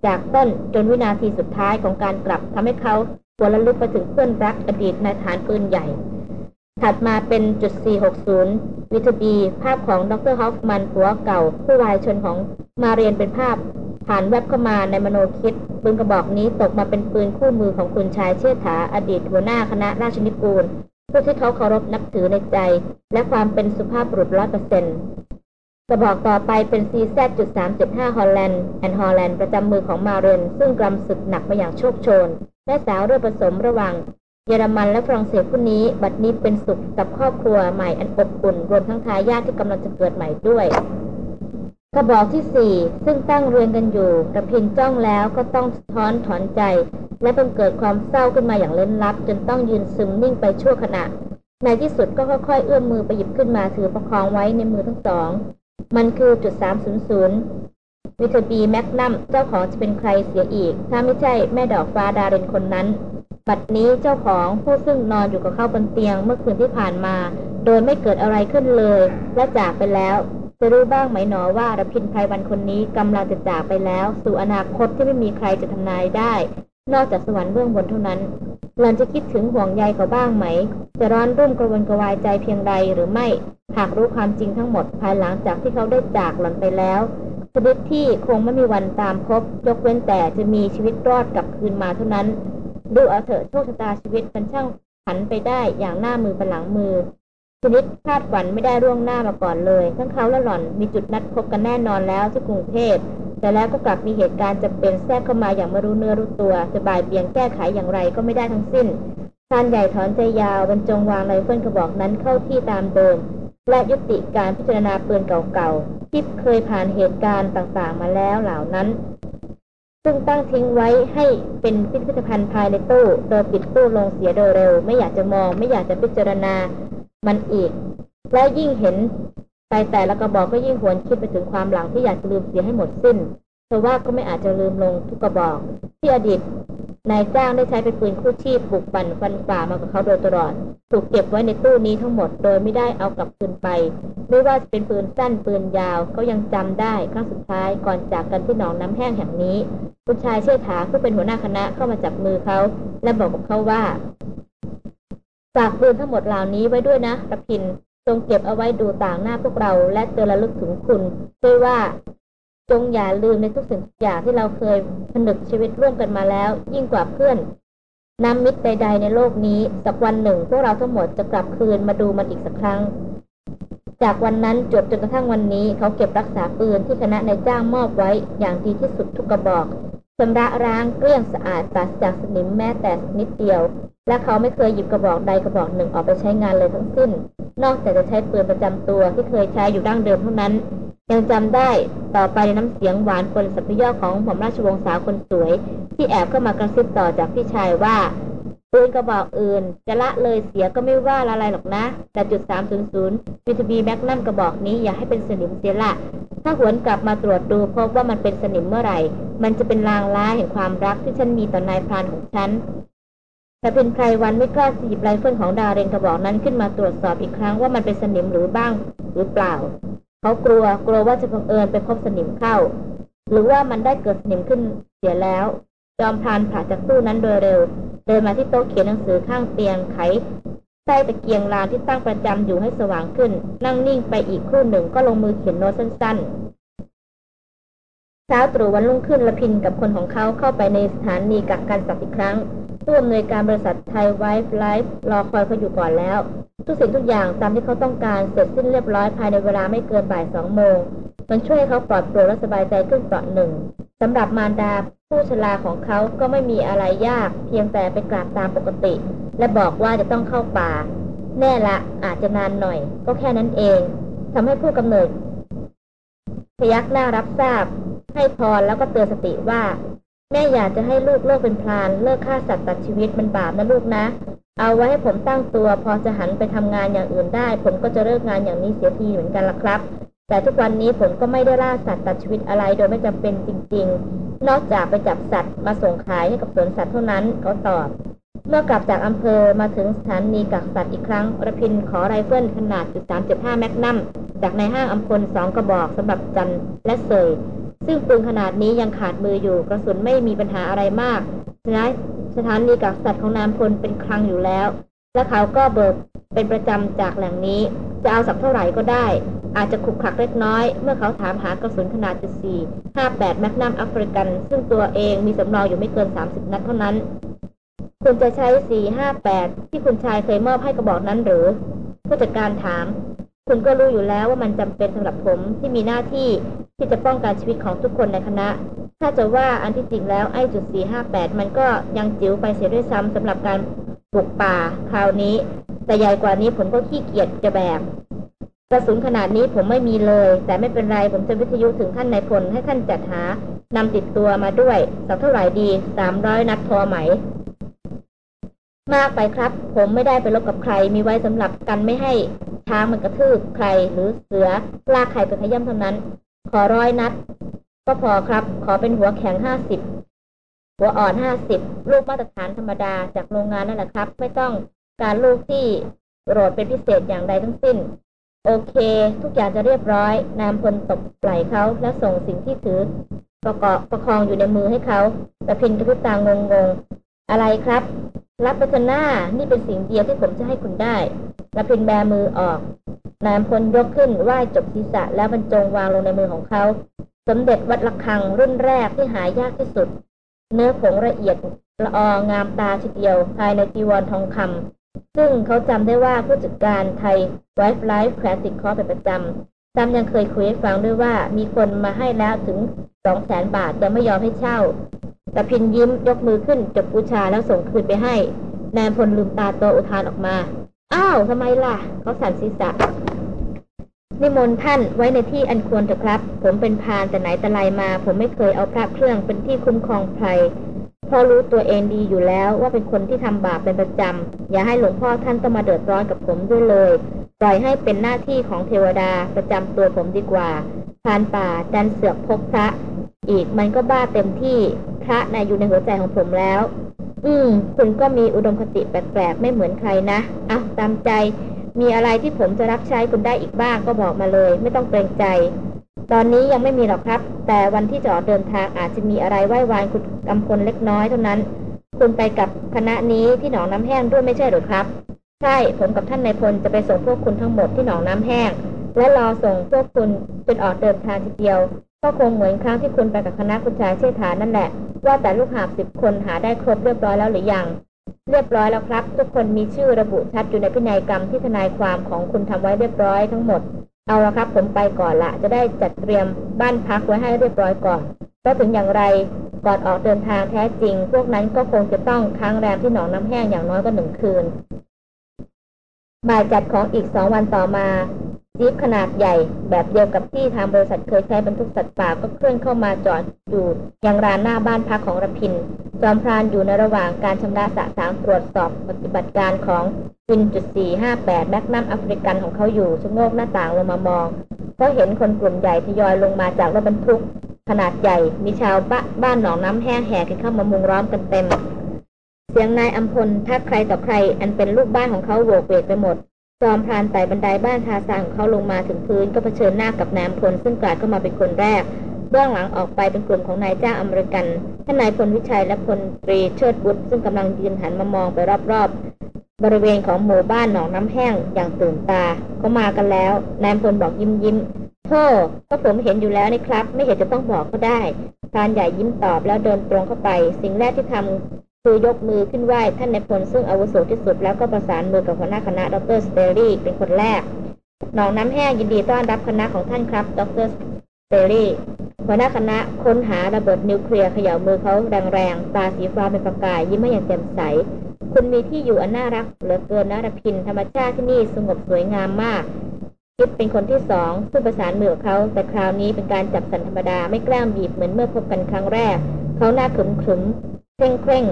จากต้นจนวินาทีสุดท้ายของการกลับทำให้เขาหัวละลึกไปถึงเพื่อนรักอดีตในฐานปืนใหญ่ ถัดมาเป็นจุด460 วิทบีภาพของดรฮอฟมันผัวเก่า ผู้วายชนของมาเรียนเป็นภาพ ผ่านแวบเข้ามาในมโนคิดปืนกระบอกนี้ตกมาเป็นปืนคู่มือของคุณชายเชษฐาอดีตหัวหน้าคณะราชนิกูลผู้ที่เขาเคารพนับถือในใจ และความเป็นสุภาพบุรุษร้อยเปอร์เซ็นต์กระบอกต่อไปเป็น CZ.375 Holland and Holland ประจำมือของมาเรียซึ่งกำศึกหนักมาอย่างโชกโชน และสาวเลือดผสมระหว่าง เยอรมันและฝรั่งเศสผู้นี้ บัดนี้เป็นสุขกับครอบครัวใหม่อันอบอุ่นรวมทั้งทายาทที่กำลังจะเกิดใหม่ด้วยกระบอกที่สี่ซึ่งตั้งเรียงกันอยู่รพินทร์จ้องแล้วก็ต้องทอดถอนใจ และบังเกิดความเศร้าขึ้นมาอย่างเร้นลับ จนต้องยืนซึมนิ่งไปชั่วขณะ ในที่สุดก็ค่อยๆ เอื้อมมือไปหยิบขึ้นมาถือประคองไว้ในมือทั้งสอง มันคือจุดสามศูนย์ศูนย์วิทบีแมกนัมเจ้าของจะเป็นใครเสียอีก ถ้าไม่ใช่แม่ดอกฟ้าดารินคนนั้น บัดนี้เจ้าของผู้ซึ่งนอนอยู่กับเขาบนเตียงเมื่อคืนที่ผ่านมา โดยไม่เกิดอะไรขึ้นเลย และจากไปแล้ว จะรู้บ้างไหมหนอว่ารพินไพรวันคนนี้กำลังจะจากไปแล้ว สู่อนาคตที่ไม่มีใครจะทำนายได้ นอกจากสวรรค์เบื้องบนเท่านั้นหล่อนจะคิดถึงห่วงใยเขาบ้างไหม จะร้อนรุ่มกระวนกระวายใจเพียงใดหรือไม่ หากรู้ความจริงทั้งหมดภายหลังจากที่เขาได้จากหล่อนไปแล้วชนิดที่คงไม่มีวันตามพบ ยกเว้นแต่จะมีชีวิตรอดกลับคืนมาเท่านั้น ดูเอาเถอะโชคชะตาชีวิตมันช่างผันไปได้อย่างหน้ามือเป็นหลังมือชนิดคาดฝันไม่ได้ร่วงหน้ามาก่อนเลย ทั้งเขาและหล่อนมีจุดนัดพบกันแน่นอนแล้วที่กรุงเทพแต่แล้วก็กลับมีเหตุการณ์จะเป็นแทรกเข้ามาอย่างไม่รู้เนื้อรู้ตัวจะบ่ายเบี่ยงแก้ไขอย่างไรก็ไม่ได้ทั้งสิ้นท่านใหญ่ถอนใจยาวบรรจงวางไรเฟิลกระบอกนั้นเข้าที่ตามเดิมและยุติการพิจารณาปืนเก่าๆที่เคยผ่านเหตุการณ์ต่างๆมาแล้วเหล่านั้น ซึ่งตั้งทิ้งไว้ให้เป็นพิพิธภัณฑ์ภายในตู้โดยปิดตู้ลงเสียโดยเร็ว ไม่อยากจะมอง ไม่อยากจะพิจารณามันอีก และยิ่งเห็นไปแต่ละกระบอกก็ยิ่งหวนคิดไปถึงความหลังที่อยากจะลืมเสียให้หมดสิ้นเธอว่าก็ไม่อาจจะลืมลงทุกกระบอก ที่อดีต นายจ้างได้ใช้เป็นปืนคู่ชีพบุกปั่นฟันฝ่ามากับเขาโดยตลอด ถูกเก็บไว้ในตู้นี้ทั้งหมดโดยไม่ได้เอากลับคืนไป ไม่ว่าจะเป็นปืนสั้นปืนยาวเขายังจำได้ครั้งสุดท้ายก่อนจากกันที่หนองน้ำแห้งแห่งนี้ผู้ชายเชื่อถาผู้เป็นหัวหน้าคณะเข้ามาจับมือเขาและบอกกับเขาว่าฝากปืนทั้งหมดเหล่านี้ไว้ด้วยนะระพินจงเก็บเอาไว้ดูต่างหน้าพวกเราและเตือนระลึกถึงคุณด้วยว่า จงอย่าลืมในทุกสิ่งทุกอย่างที่เราเคยผนึกชีวิตร่วมกันมาแล้ว ยิ่งกว่าเพื่อนน้ำมิตรใด ๆ ในโลกนี้สักวันหนึ่ง พวกเราทั้งหมดจะกลับคืนมาดูมันอีกสักครั้ง จากวันนั้นจบจนกระทั่งวันนี้ เขาเก็บรักษาปืนที่คณะนายจ้างมอบไว้อย่างดีที่สุดทุกกระบอกชำระร้างเกลี้ยงสะอาดปราศจากสนิมแม้แต่นิดเดียว และเขาไม่เคยหยิบกระบอกใดกระบอกหนึ่งออกไปใช้งานเลยทั้งสิ้น นอกจากจะใช้ปืนประจำตัวที่เคยใช้อยู่ดั้งเดิมเท่านั้น ยังจำได้ต่อไปในน้ำเสียงหวานคนสัพยอของหม่อมราชวงศ์สาวคนสวย ที่แอบเข้ามากระซิบต่อจากพี่ชายว่าปืนกระบอกอื่น จะละเลยเสียก็ไม่ว่าอะไรหรอกนะ แต่จุดสามศูนย์ศูนย์วิทบีแมกนัมกระบอกนี้อย่าให้เป็นสนิมเสียละ ถ้าหวนกลับมาตรวจดูพบว่ามันเป็นสนิมเมื่อไหร่ มันจะเป็นลางร้ายแห่งความรักที่ฉันมีต่อนายพรานของฉันรพินทร์ ไพรวัลย์ไม่กล้าหยิบ rifle ของดารินกระบอกนั้นขึ้นมาตรวจสอบอีกครั้งว่ามันเป็นสนิมหรือบ้างหรือเปล่า เขากลัวกลัวว่าจะบังเอิญไปพบสนิมเข้า หรือว่ามันได้เกิดสนิมขึ้นเสียแล้ว จอมพรานผละจากตู้นั้นโดยเร็ว เดินมาที่โต๊ะเขียนหนังสือข้างเตียงไขใต้ตะเกียงลานที่ตั้งประจำอยู่ให้สว่างขึ้น นั่งนิ่งไปอีกครู่หนึ่งก็ลงมือเขียนโน้ตสั้นๆ เช้าตรู่วันรุ่งขึ้นละพินกับคนของเขาเข้าไปในสถานีกักกันสัตว์อีกครั้ง ผู้อำนวยการบริษัทไทยไวฟ์ไลฟ์รอคอยเขาอยู่ก่อนแล้ว ทุกสิ่งทุกอย่างตามที่เขาต้องการเสร็จสิ้นเรียบร้อยภายในเวลาไม่เกินบ่ายสองโมง มันช่วยเขาปลอดโปร่งและสบายใจขึ้นเปราะหนึ่งสำหรับมารดาผู้ชราของเขาก็ไม่มีอะไรยาก เพียงแต่ไปกราบตามปกติ และบอกว่าจะต้องเข้าป่า แน่ละอาจจะนานหน่อย ก็แค่นั้นเองทำให้ผู้กำเนิดพยักหน้ารับทราบ ให้พรแล้วก็เตือนสติว่า แม่อยากจะให้ลูกเลิกเป็นพรานเลิกฆ่าสัตว์ตัดชีวิตมันบาปนะลูกนะ เอาไว้ให้ผมตั้งตัว พอจะหันไปทำงานอย่างอื่นได้ ผมก็จะเลิกงานอย่างนี้เสียทีเหมือนกันละครับ แต่ทุกวันนี้ผมก็ไม่ได้ล่าสัตว์ตัดชีวิตอะไรโดยไม่จำเป็นจริง ๆ นอกจากไปจับสัตว์มาส่งขายให้กับสวนสัตว์เท่านั้นเขาตอบ เมื่อกลับจากอำเภอมาถึงสถานีกักสัตว์อีกครั้งรพินทร์ขอ rifle ขนาดจุด3.5 magnum จากนายห้างอำพลสองกระบอกสำหรับจันและเสยซึ่งปืนขนาดนี้ยังขาดมืออยู่กระสุนไม่มีปัญหาอะไรมากฉะสถานีกักสัตว์ของนายอำพลเป็นคลังอยู่แล้ว และเขาก็เบิกเป็นประจำจากแหล่งนี้ จะเอาสักเท่าไหร่ก็ได้ อาจจะขลุกขลักเล็กน้อย เมื่อเขาถามหากระสุนขนาดจุด4 58 magnum African ซึ่งตัวเองมีสำรองอยู่ไม่เกิน 30 นัดเท่านั้น คุณจะใช้458ที่คุณชายเคยมอบให้กระบอกนั้นหรือ ผู้จัดการถาม คุณก็รู้อยู่แล้วว่ามันจำเป็นสำหรับผมที่มีหน้าที่ที่จะป้องกันชีวิตของทุกคนในคณะ ถ้าจะว่าอันที่จริงแล้วไอ้จุด458มันก็ยังจิ๋วไปเสียด้วยซ้ำสำหรับการบุกป่าคราวนี้ แต่ใหญ่กว่านี้ผมก็ขี้เกียจจะแบกกระสุนขนาดนี้ผมไม่มีเลย แต่ไม่เป็นไรผมจะวิทยุถึงท่านนายพลให้ท่านจัดหานำติดตัวมาด้วยสักเท่าไหร่ดี300นัดพอไหม มากไปครับ ผมไม่ได้ไปรบกับใคร มีไว้สำหรับกันไม่ให้ช้างมันกระทืบใครหรือเสือลากใครไปขย่ำเท่านั้น ขอร้อยนัด ก็พอครับ ขอเป็นหัวแข็งห้าสิบหัวอ่อนห้าสิบลูกมาตรฐานธรรมดาจากโรงงานนั่นแหละครับ ไม่ต้องการลูกที่โรดเป็นพิเศษอย่างใดทั้งสิ้น โอเค ทุกอย่างจะเรียบร้อย นามพลตบไหล่เขาแล้วส่งสิ่งที่ถือประกอบประคองอยู่ในมือให้เขาแต่พินกระพริบตางงง อะไรครับ รับไปเถอะหน้า นี่เป็นสิ่งเดียวที่ผมจะให้คุณได้ระพินแบมือออกนามพลยกขึ้นไหว้จบศีรษะแล้วบรรจงวางลงในมือของเขา สมเด็จวัดระฆังรุ่นแรกที่หายากที่สุด เนื้อผงละเอียดละอองามตาทีเดียว ภายในจีวรทองคำซึ่งเขาจำได้ว่าผู้จัดการไทย Wildlife แขวนติดคอเป็นประจำจำยังเคยคุยให้ฟังด้วยว่ามีคนมาให้แล้วถึงสองแสนบาทยังไม่ยอมให้เช่า แต่รพินทร์ยิ้มยกมือขึ้นจบบูชาแล้วส่งคืนไปให้ นายอำพลลืมตาโตอุทานออกมา อ้าวทำไมล่ะ เขาสั่นศีรษะ นิมนต์ท่านไว้ในที่อันควรเถอะครับ ผมเป็นพรานแต่ไหนแต่ไรมา ผมไม่เคยเอาพระเครื่องเป็นที่คุ้มครองใครพราะรู้ตัวเองดีอยู่แล้วว่าเป็นคนที่ทำบาปเป็นประจำอย่าให้หลวงพ่อท่านต้องมาเดือดร้อนกับผมด้วยเลย ปล่อยให้เป็นหน้าที่ของเทวดาประจำตัวผมดีกว่าพานป่าดันเสือกพบพระ อีกมันก็บ้าเต็มที่พระนายอยู่ในหัวใจของผมแล้ว อืม คุณก็มีอุดมคติแปลกๆ ไม่เหมือนใครนะอะตามใจ มีอะไรที่ผมจะรับใช้คุณได้อีกบ้างก็บอกมาเลย ไม่ต้องเกรงใจ ตอนนี้ยังไม่มีหรอกครับ แต่วันที่จะออกเดินทางอาจจะมีอะไรไหว้วานคุณกำพลเล็กน้อยเท่านั้น คุณไปกับคณะนี้ที่หนองน้ำแห้งด้วยไม่ใช่หรือครับ ใช่ผมกับท่านนายพลจะไปส่งพวกคุณทั้งหมดที่หนองน้ำแห้งและรอส่งพวกคุณจนออกเดินทางทีเดียว ก็คงเหมือนครั้งที่คุณไปกับคณะคุณชายเชษฐานั่นแหละ ว่าแต่ลูกหาบสิบคนหาได้ครบเรียบร้อยแล้วหรือยัง เรียบร้อยแล้วครับ ทุกคนมีชื่อระบุชัดอยู่ในพินัยกรรมที่ทนายความของคุณทำไว้เรียบร้อยทั้งหมด เอาละครับ ผมไปก่อนละ จะได้จัดเตรียมบ้านพักไว้ให้เรียบร้อยก่อนเพราะถึงอย่างไรก่อนออกเดินทางแท้จริง พวกนั้นก็คงจะต้องค้างแรมที่หนองน้ำแห้งอย่างน้อยก็หนึ่งคืนบ่ายจัดของอีกสองวันต่อมา จี๊ปขนาดใหญ่ แบบเดียวกับที่ทางบริษัทเคยใช้บรรทุกสัตว์ป่าก็เคลื่อนเข้ามาจอดอยู่ยังร้านหน้าบ้านพักของระพิน จอมพรานอยู่ในระหว่างการชำระสะสางตรวจสอบปฏิบัติการของวินจุดสี่ห้าแปดแมกนัมแอฟริกันของเขาอยู่ชะโงกหน้าต่างลงมามองเพราะเห็นคนกลุ่มใหญ่ทยอยลงมาจากรถบรรทุก ขนาดใหญ่ มีชาวบ้านหนองน้ำแห้งแห่กันเข้ามามุงล้อมกันเต็ม เสียงนายอัมพลทักใครต่อใคร อันเป็นลูกบ้านของเขาโวกเวกไปหมด จอมพรานไต่บันไดบ้านทาร์ซานของเขาลงมาถึงพื้นก็เผชิญหน้ากับนายพลซึ่งปราดเข้ามาเป็นคนแรก เบื้องหลังออกไปเป็นกลุ่มของนายจ้างอเมริกันท่านนายพลวิชัยและพลตรีเชิดบุตรซึ่งกำลังยืนหันมามองไปรอบๆ บริเวณของหมู่บ้านหนองน้ำแห้งอย่างตื่นตาเขามากันแล้วนายพลบอกยิ้มยิ้มโธ่ก็ผมเห็นอยู่แล้วนี่ครับ ไม่เห็นจะต้องบอกก็ได้พรานใหญ่ยิ้มตอบแล้วเดินตรงเข้าไป สิ่งแรกที่ทำ คือยกมือขึ้นไหว้ท่านในพลซึ่งอาวุโสที่สุดแล้วก็ประสานมือกับหัวหน้าคณะดรสเตอรี่เป็นคนแรก หนองน้ำแห้งยินดีต้อนรับคณะของท่านครับดรสเตอรี่หัวหน้าคณะค้นหาระเบิดนิวเคลียร์เขย่ามือเขาแรงๆตาสีฟ้าเป็นประกายยิ้มไม่อย่างแจ่มใสคุณมีที่อยู่อันน่ารักเหลือเกินนะรพินธรรมชาติที่นี่สงบสวยงามมากคิดเป็นคนที่สองซึ่งประสานมือเขา แต่คราวนี้เป็นการจับสันธรรมดาไม่แกล้งบีบเหมือนเมื่อพบกันครั้งแรก เขาหน้าขึมขึม เคร่งเคร่ง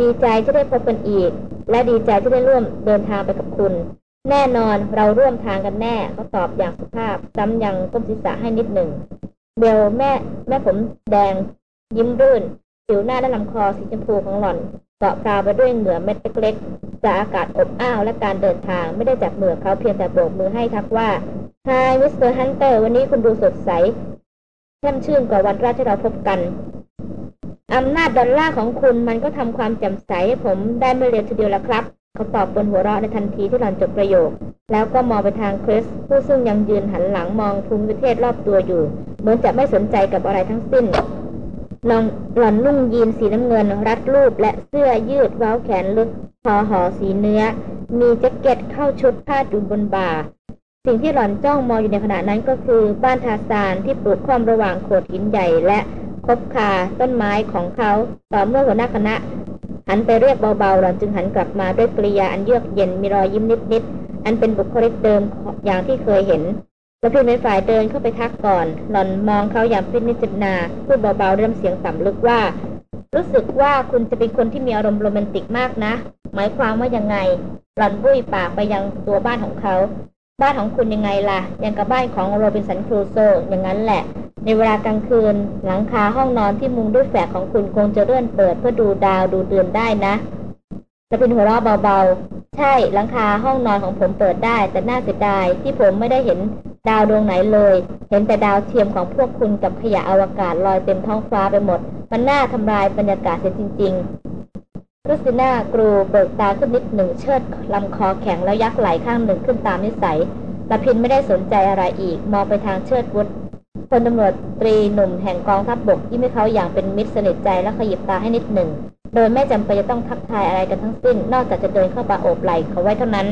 ดีใจที่ได้พบกันอีก และดีใจที่ได้ร่วมเดินทางไปกับคุณ แน่นอนเราร่วมทางกันแน่เขาตอบอย่างสุภาพ ซ้ำยังก้มศีรษะให้นิดหนึ่งเบลแม่ม่ายผมแดง ยิ้มรื่นผิวหน้าและลำคอสีชมพูของหล่อนเกาะพราวไปด้วยเหงื่อเม็ดเล็กๆจากอากาศอบอ้าวและการเดินทางไม่ได้จับมือเขาเพียงแต่โบกมือให้ทักว่า Hi Mister Hunter วันนี้คุณดูสดใสแช่มชื่นกว่าวันแรกที่เราพบกัน อำนาจดอลลาร์ของคุณมันก็ทำความแจ่มใสให้ผมได้ไม่เลวทีเดียวละครับเขาตอบบนหัวเราะในทันทีที่หล่อนจบประโยค แล้วก็มองไปทางคริสผู้ซึ่งยังยืนหันหลังมองภูมิประเทศรอบตัวอยู่ เหมือนจะไม่สนใจกับอะไรทั้งสิ้นลองหล่อนนุ่งยีนสีน้ำเงิน รัดรูปและเสื้อยืดเว้าแขนลึกคอห่อสีเนื้อ มีแจ็คเก็ตเข้าชุดผ้าอยู่บนบ่าสิ่งที่หล่อนจ้องมองอยู่ในขณะนั้นก็คือบ้านทาซานที่ปลูกคล่อมระหว่างโขดหินใหญ่และ คบคาต้นไม้ของเขา ต่อเมื่อหัวหน้าคณะ หันไปเรียกเบาๆหล่อนจึงหันกลับมาด้วยกริยาอันเยือกเย็นมีรอยยิ้มนิดๆอันเป็นบุคลิกเดิมอย่างที่เคยเห็นแล้วพี่เป็นฝ่ายเดินเข้าไปทักก่อน หล่อนมองเขาอย่างพินิจนาพูดเบาๆเริ่มเสียงต่ำลึกว่า รู้สึกว่าคุณจะเป็นคนที่มีอารมณ์โรแมนติกมากนะ หมายความว่ายังไง หล่อนบุ้ยปากไปยังตัวบ้านของเขา บ้านของคุณยังไงล่ะ ยังกับบ้านของโรบินสันครูโซอย่างนั้นแหละ ในเวลากลางคืน หลังคาห้องนอนที่มุงด้วยแฝกของคุณคงจะเลื่อนเปิดเพื่อดูดาวดูเดือนได้นะจะเป็นหัวเราะเบาๆ ใช่หลังคาห้องนอนของผมเปิดได้ แต่น่าเสียดายที่ผมไม่ได้เห็นดาวดวงไหนเลย เห็นแต่ดาวเทียมของพวกคุณกับขยะอวกาศลอยเต็มท้องฟ้าไปหมด มันน่าทำลายบรรยากาศเสียจริงๆ รุสิน่ากรูเบิกตาขึ้นนิดหนึ่งเชิดลำคอแข็งแล้วยักไหลข้างหนึ่งขึ้นตามนิสัยลพินไม่ได้สนใจอะไรอีก มองไปทางเชิดวุฒพลตำรวจตรีหนุ่มแห่งกองทัพบบกที่ไม่เขาอย่างเป็นมิตรสนิทใจและขยิบตาให้นิดหนึ่ง โดยไม่จำเป็นจะต้องทักทายอะไรกันทั้งสิ้น นอกจากจะเดินเข้ามาโอบไหล่เขาไว้เท่านั้น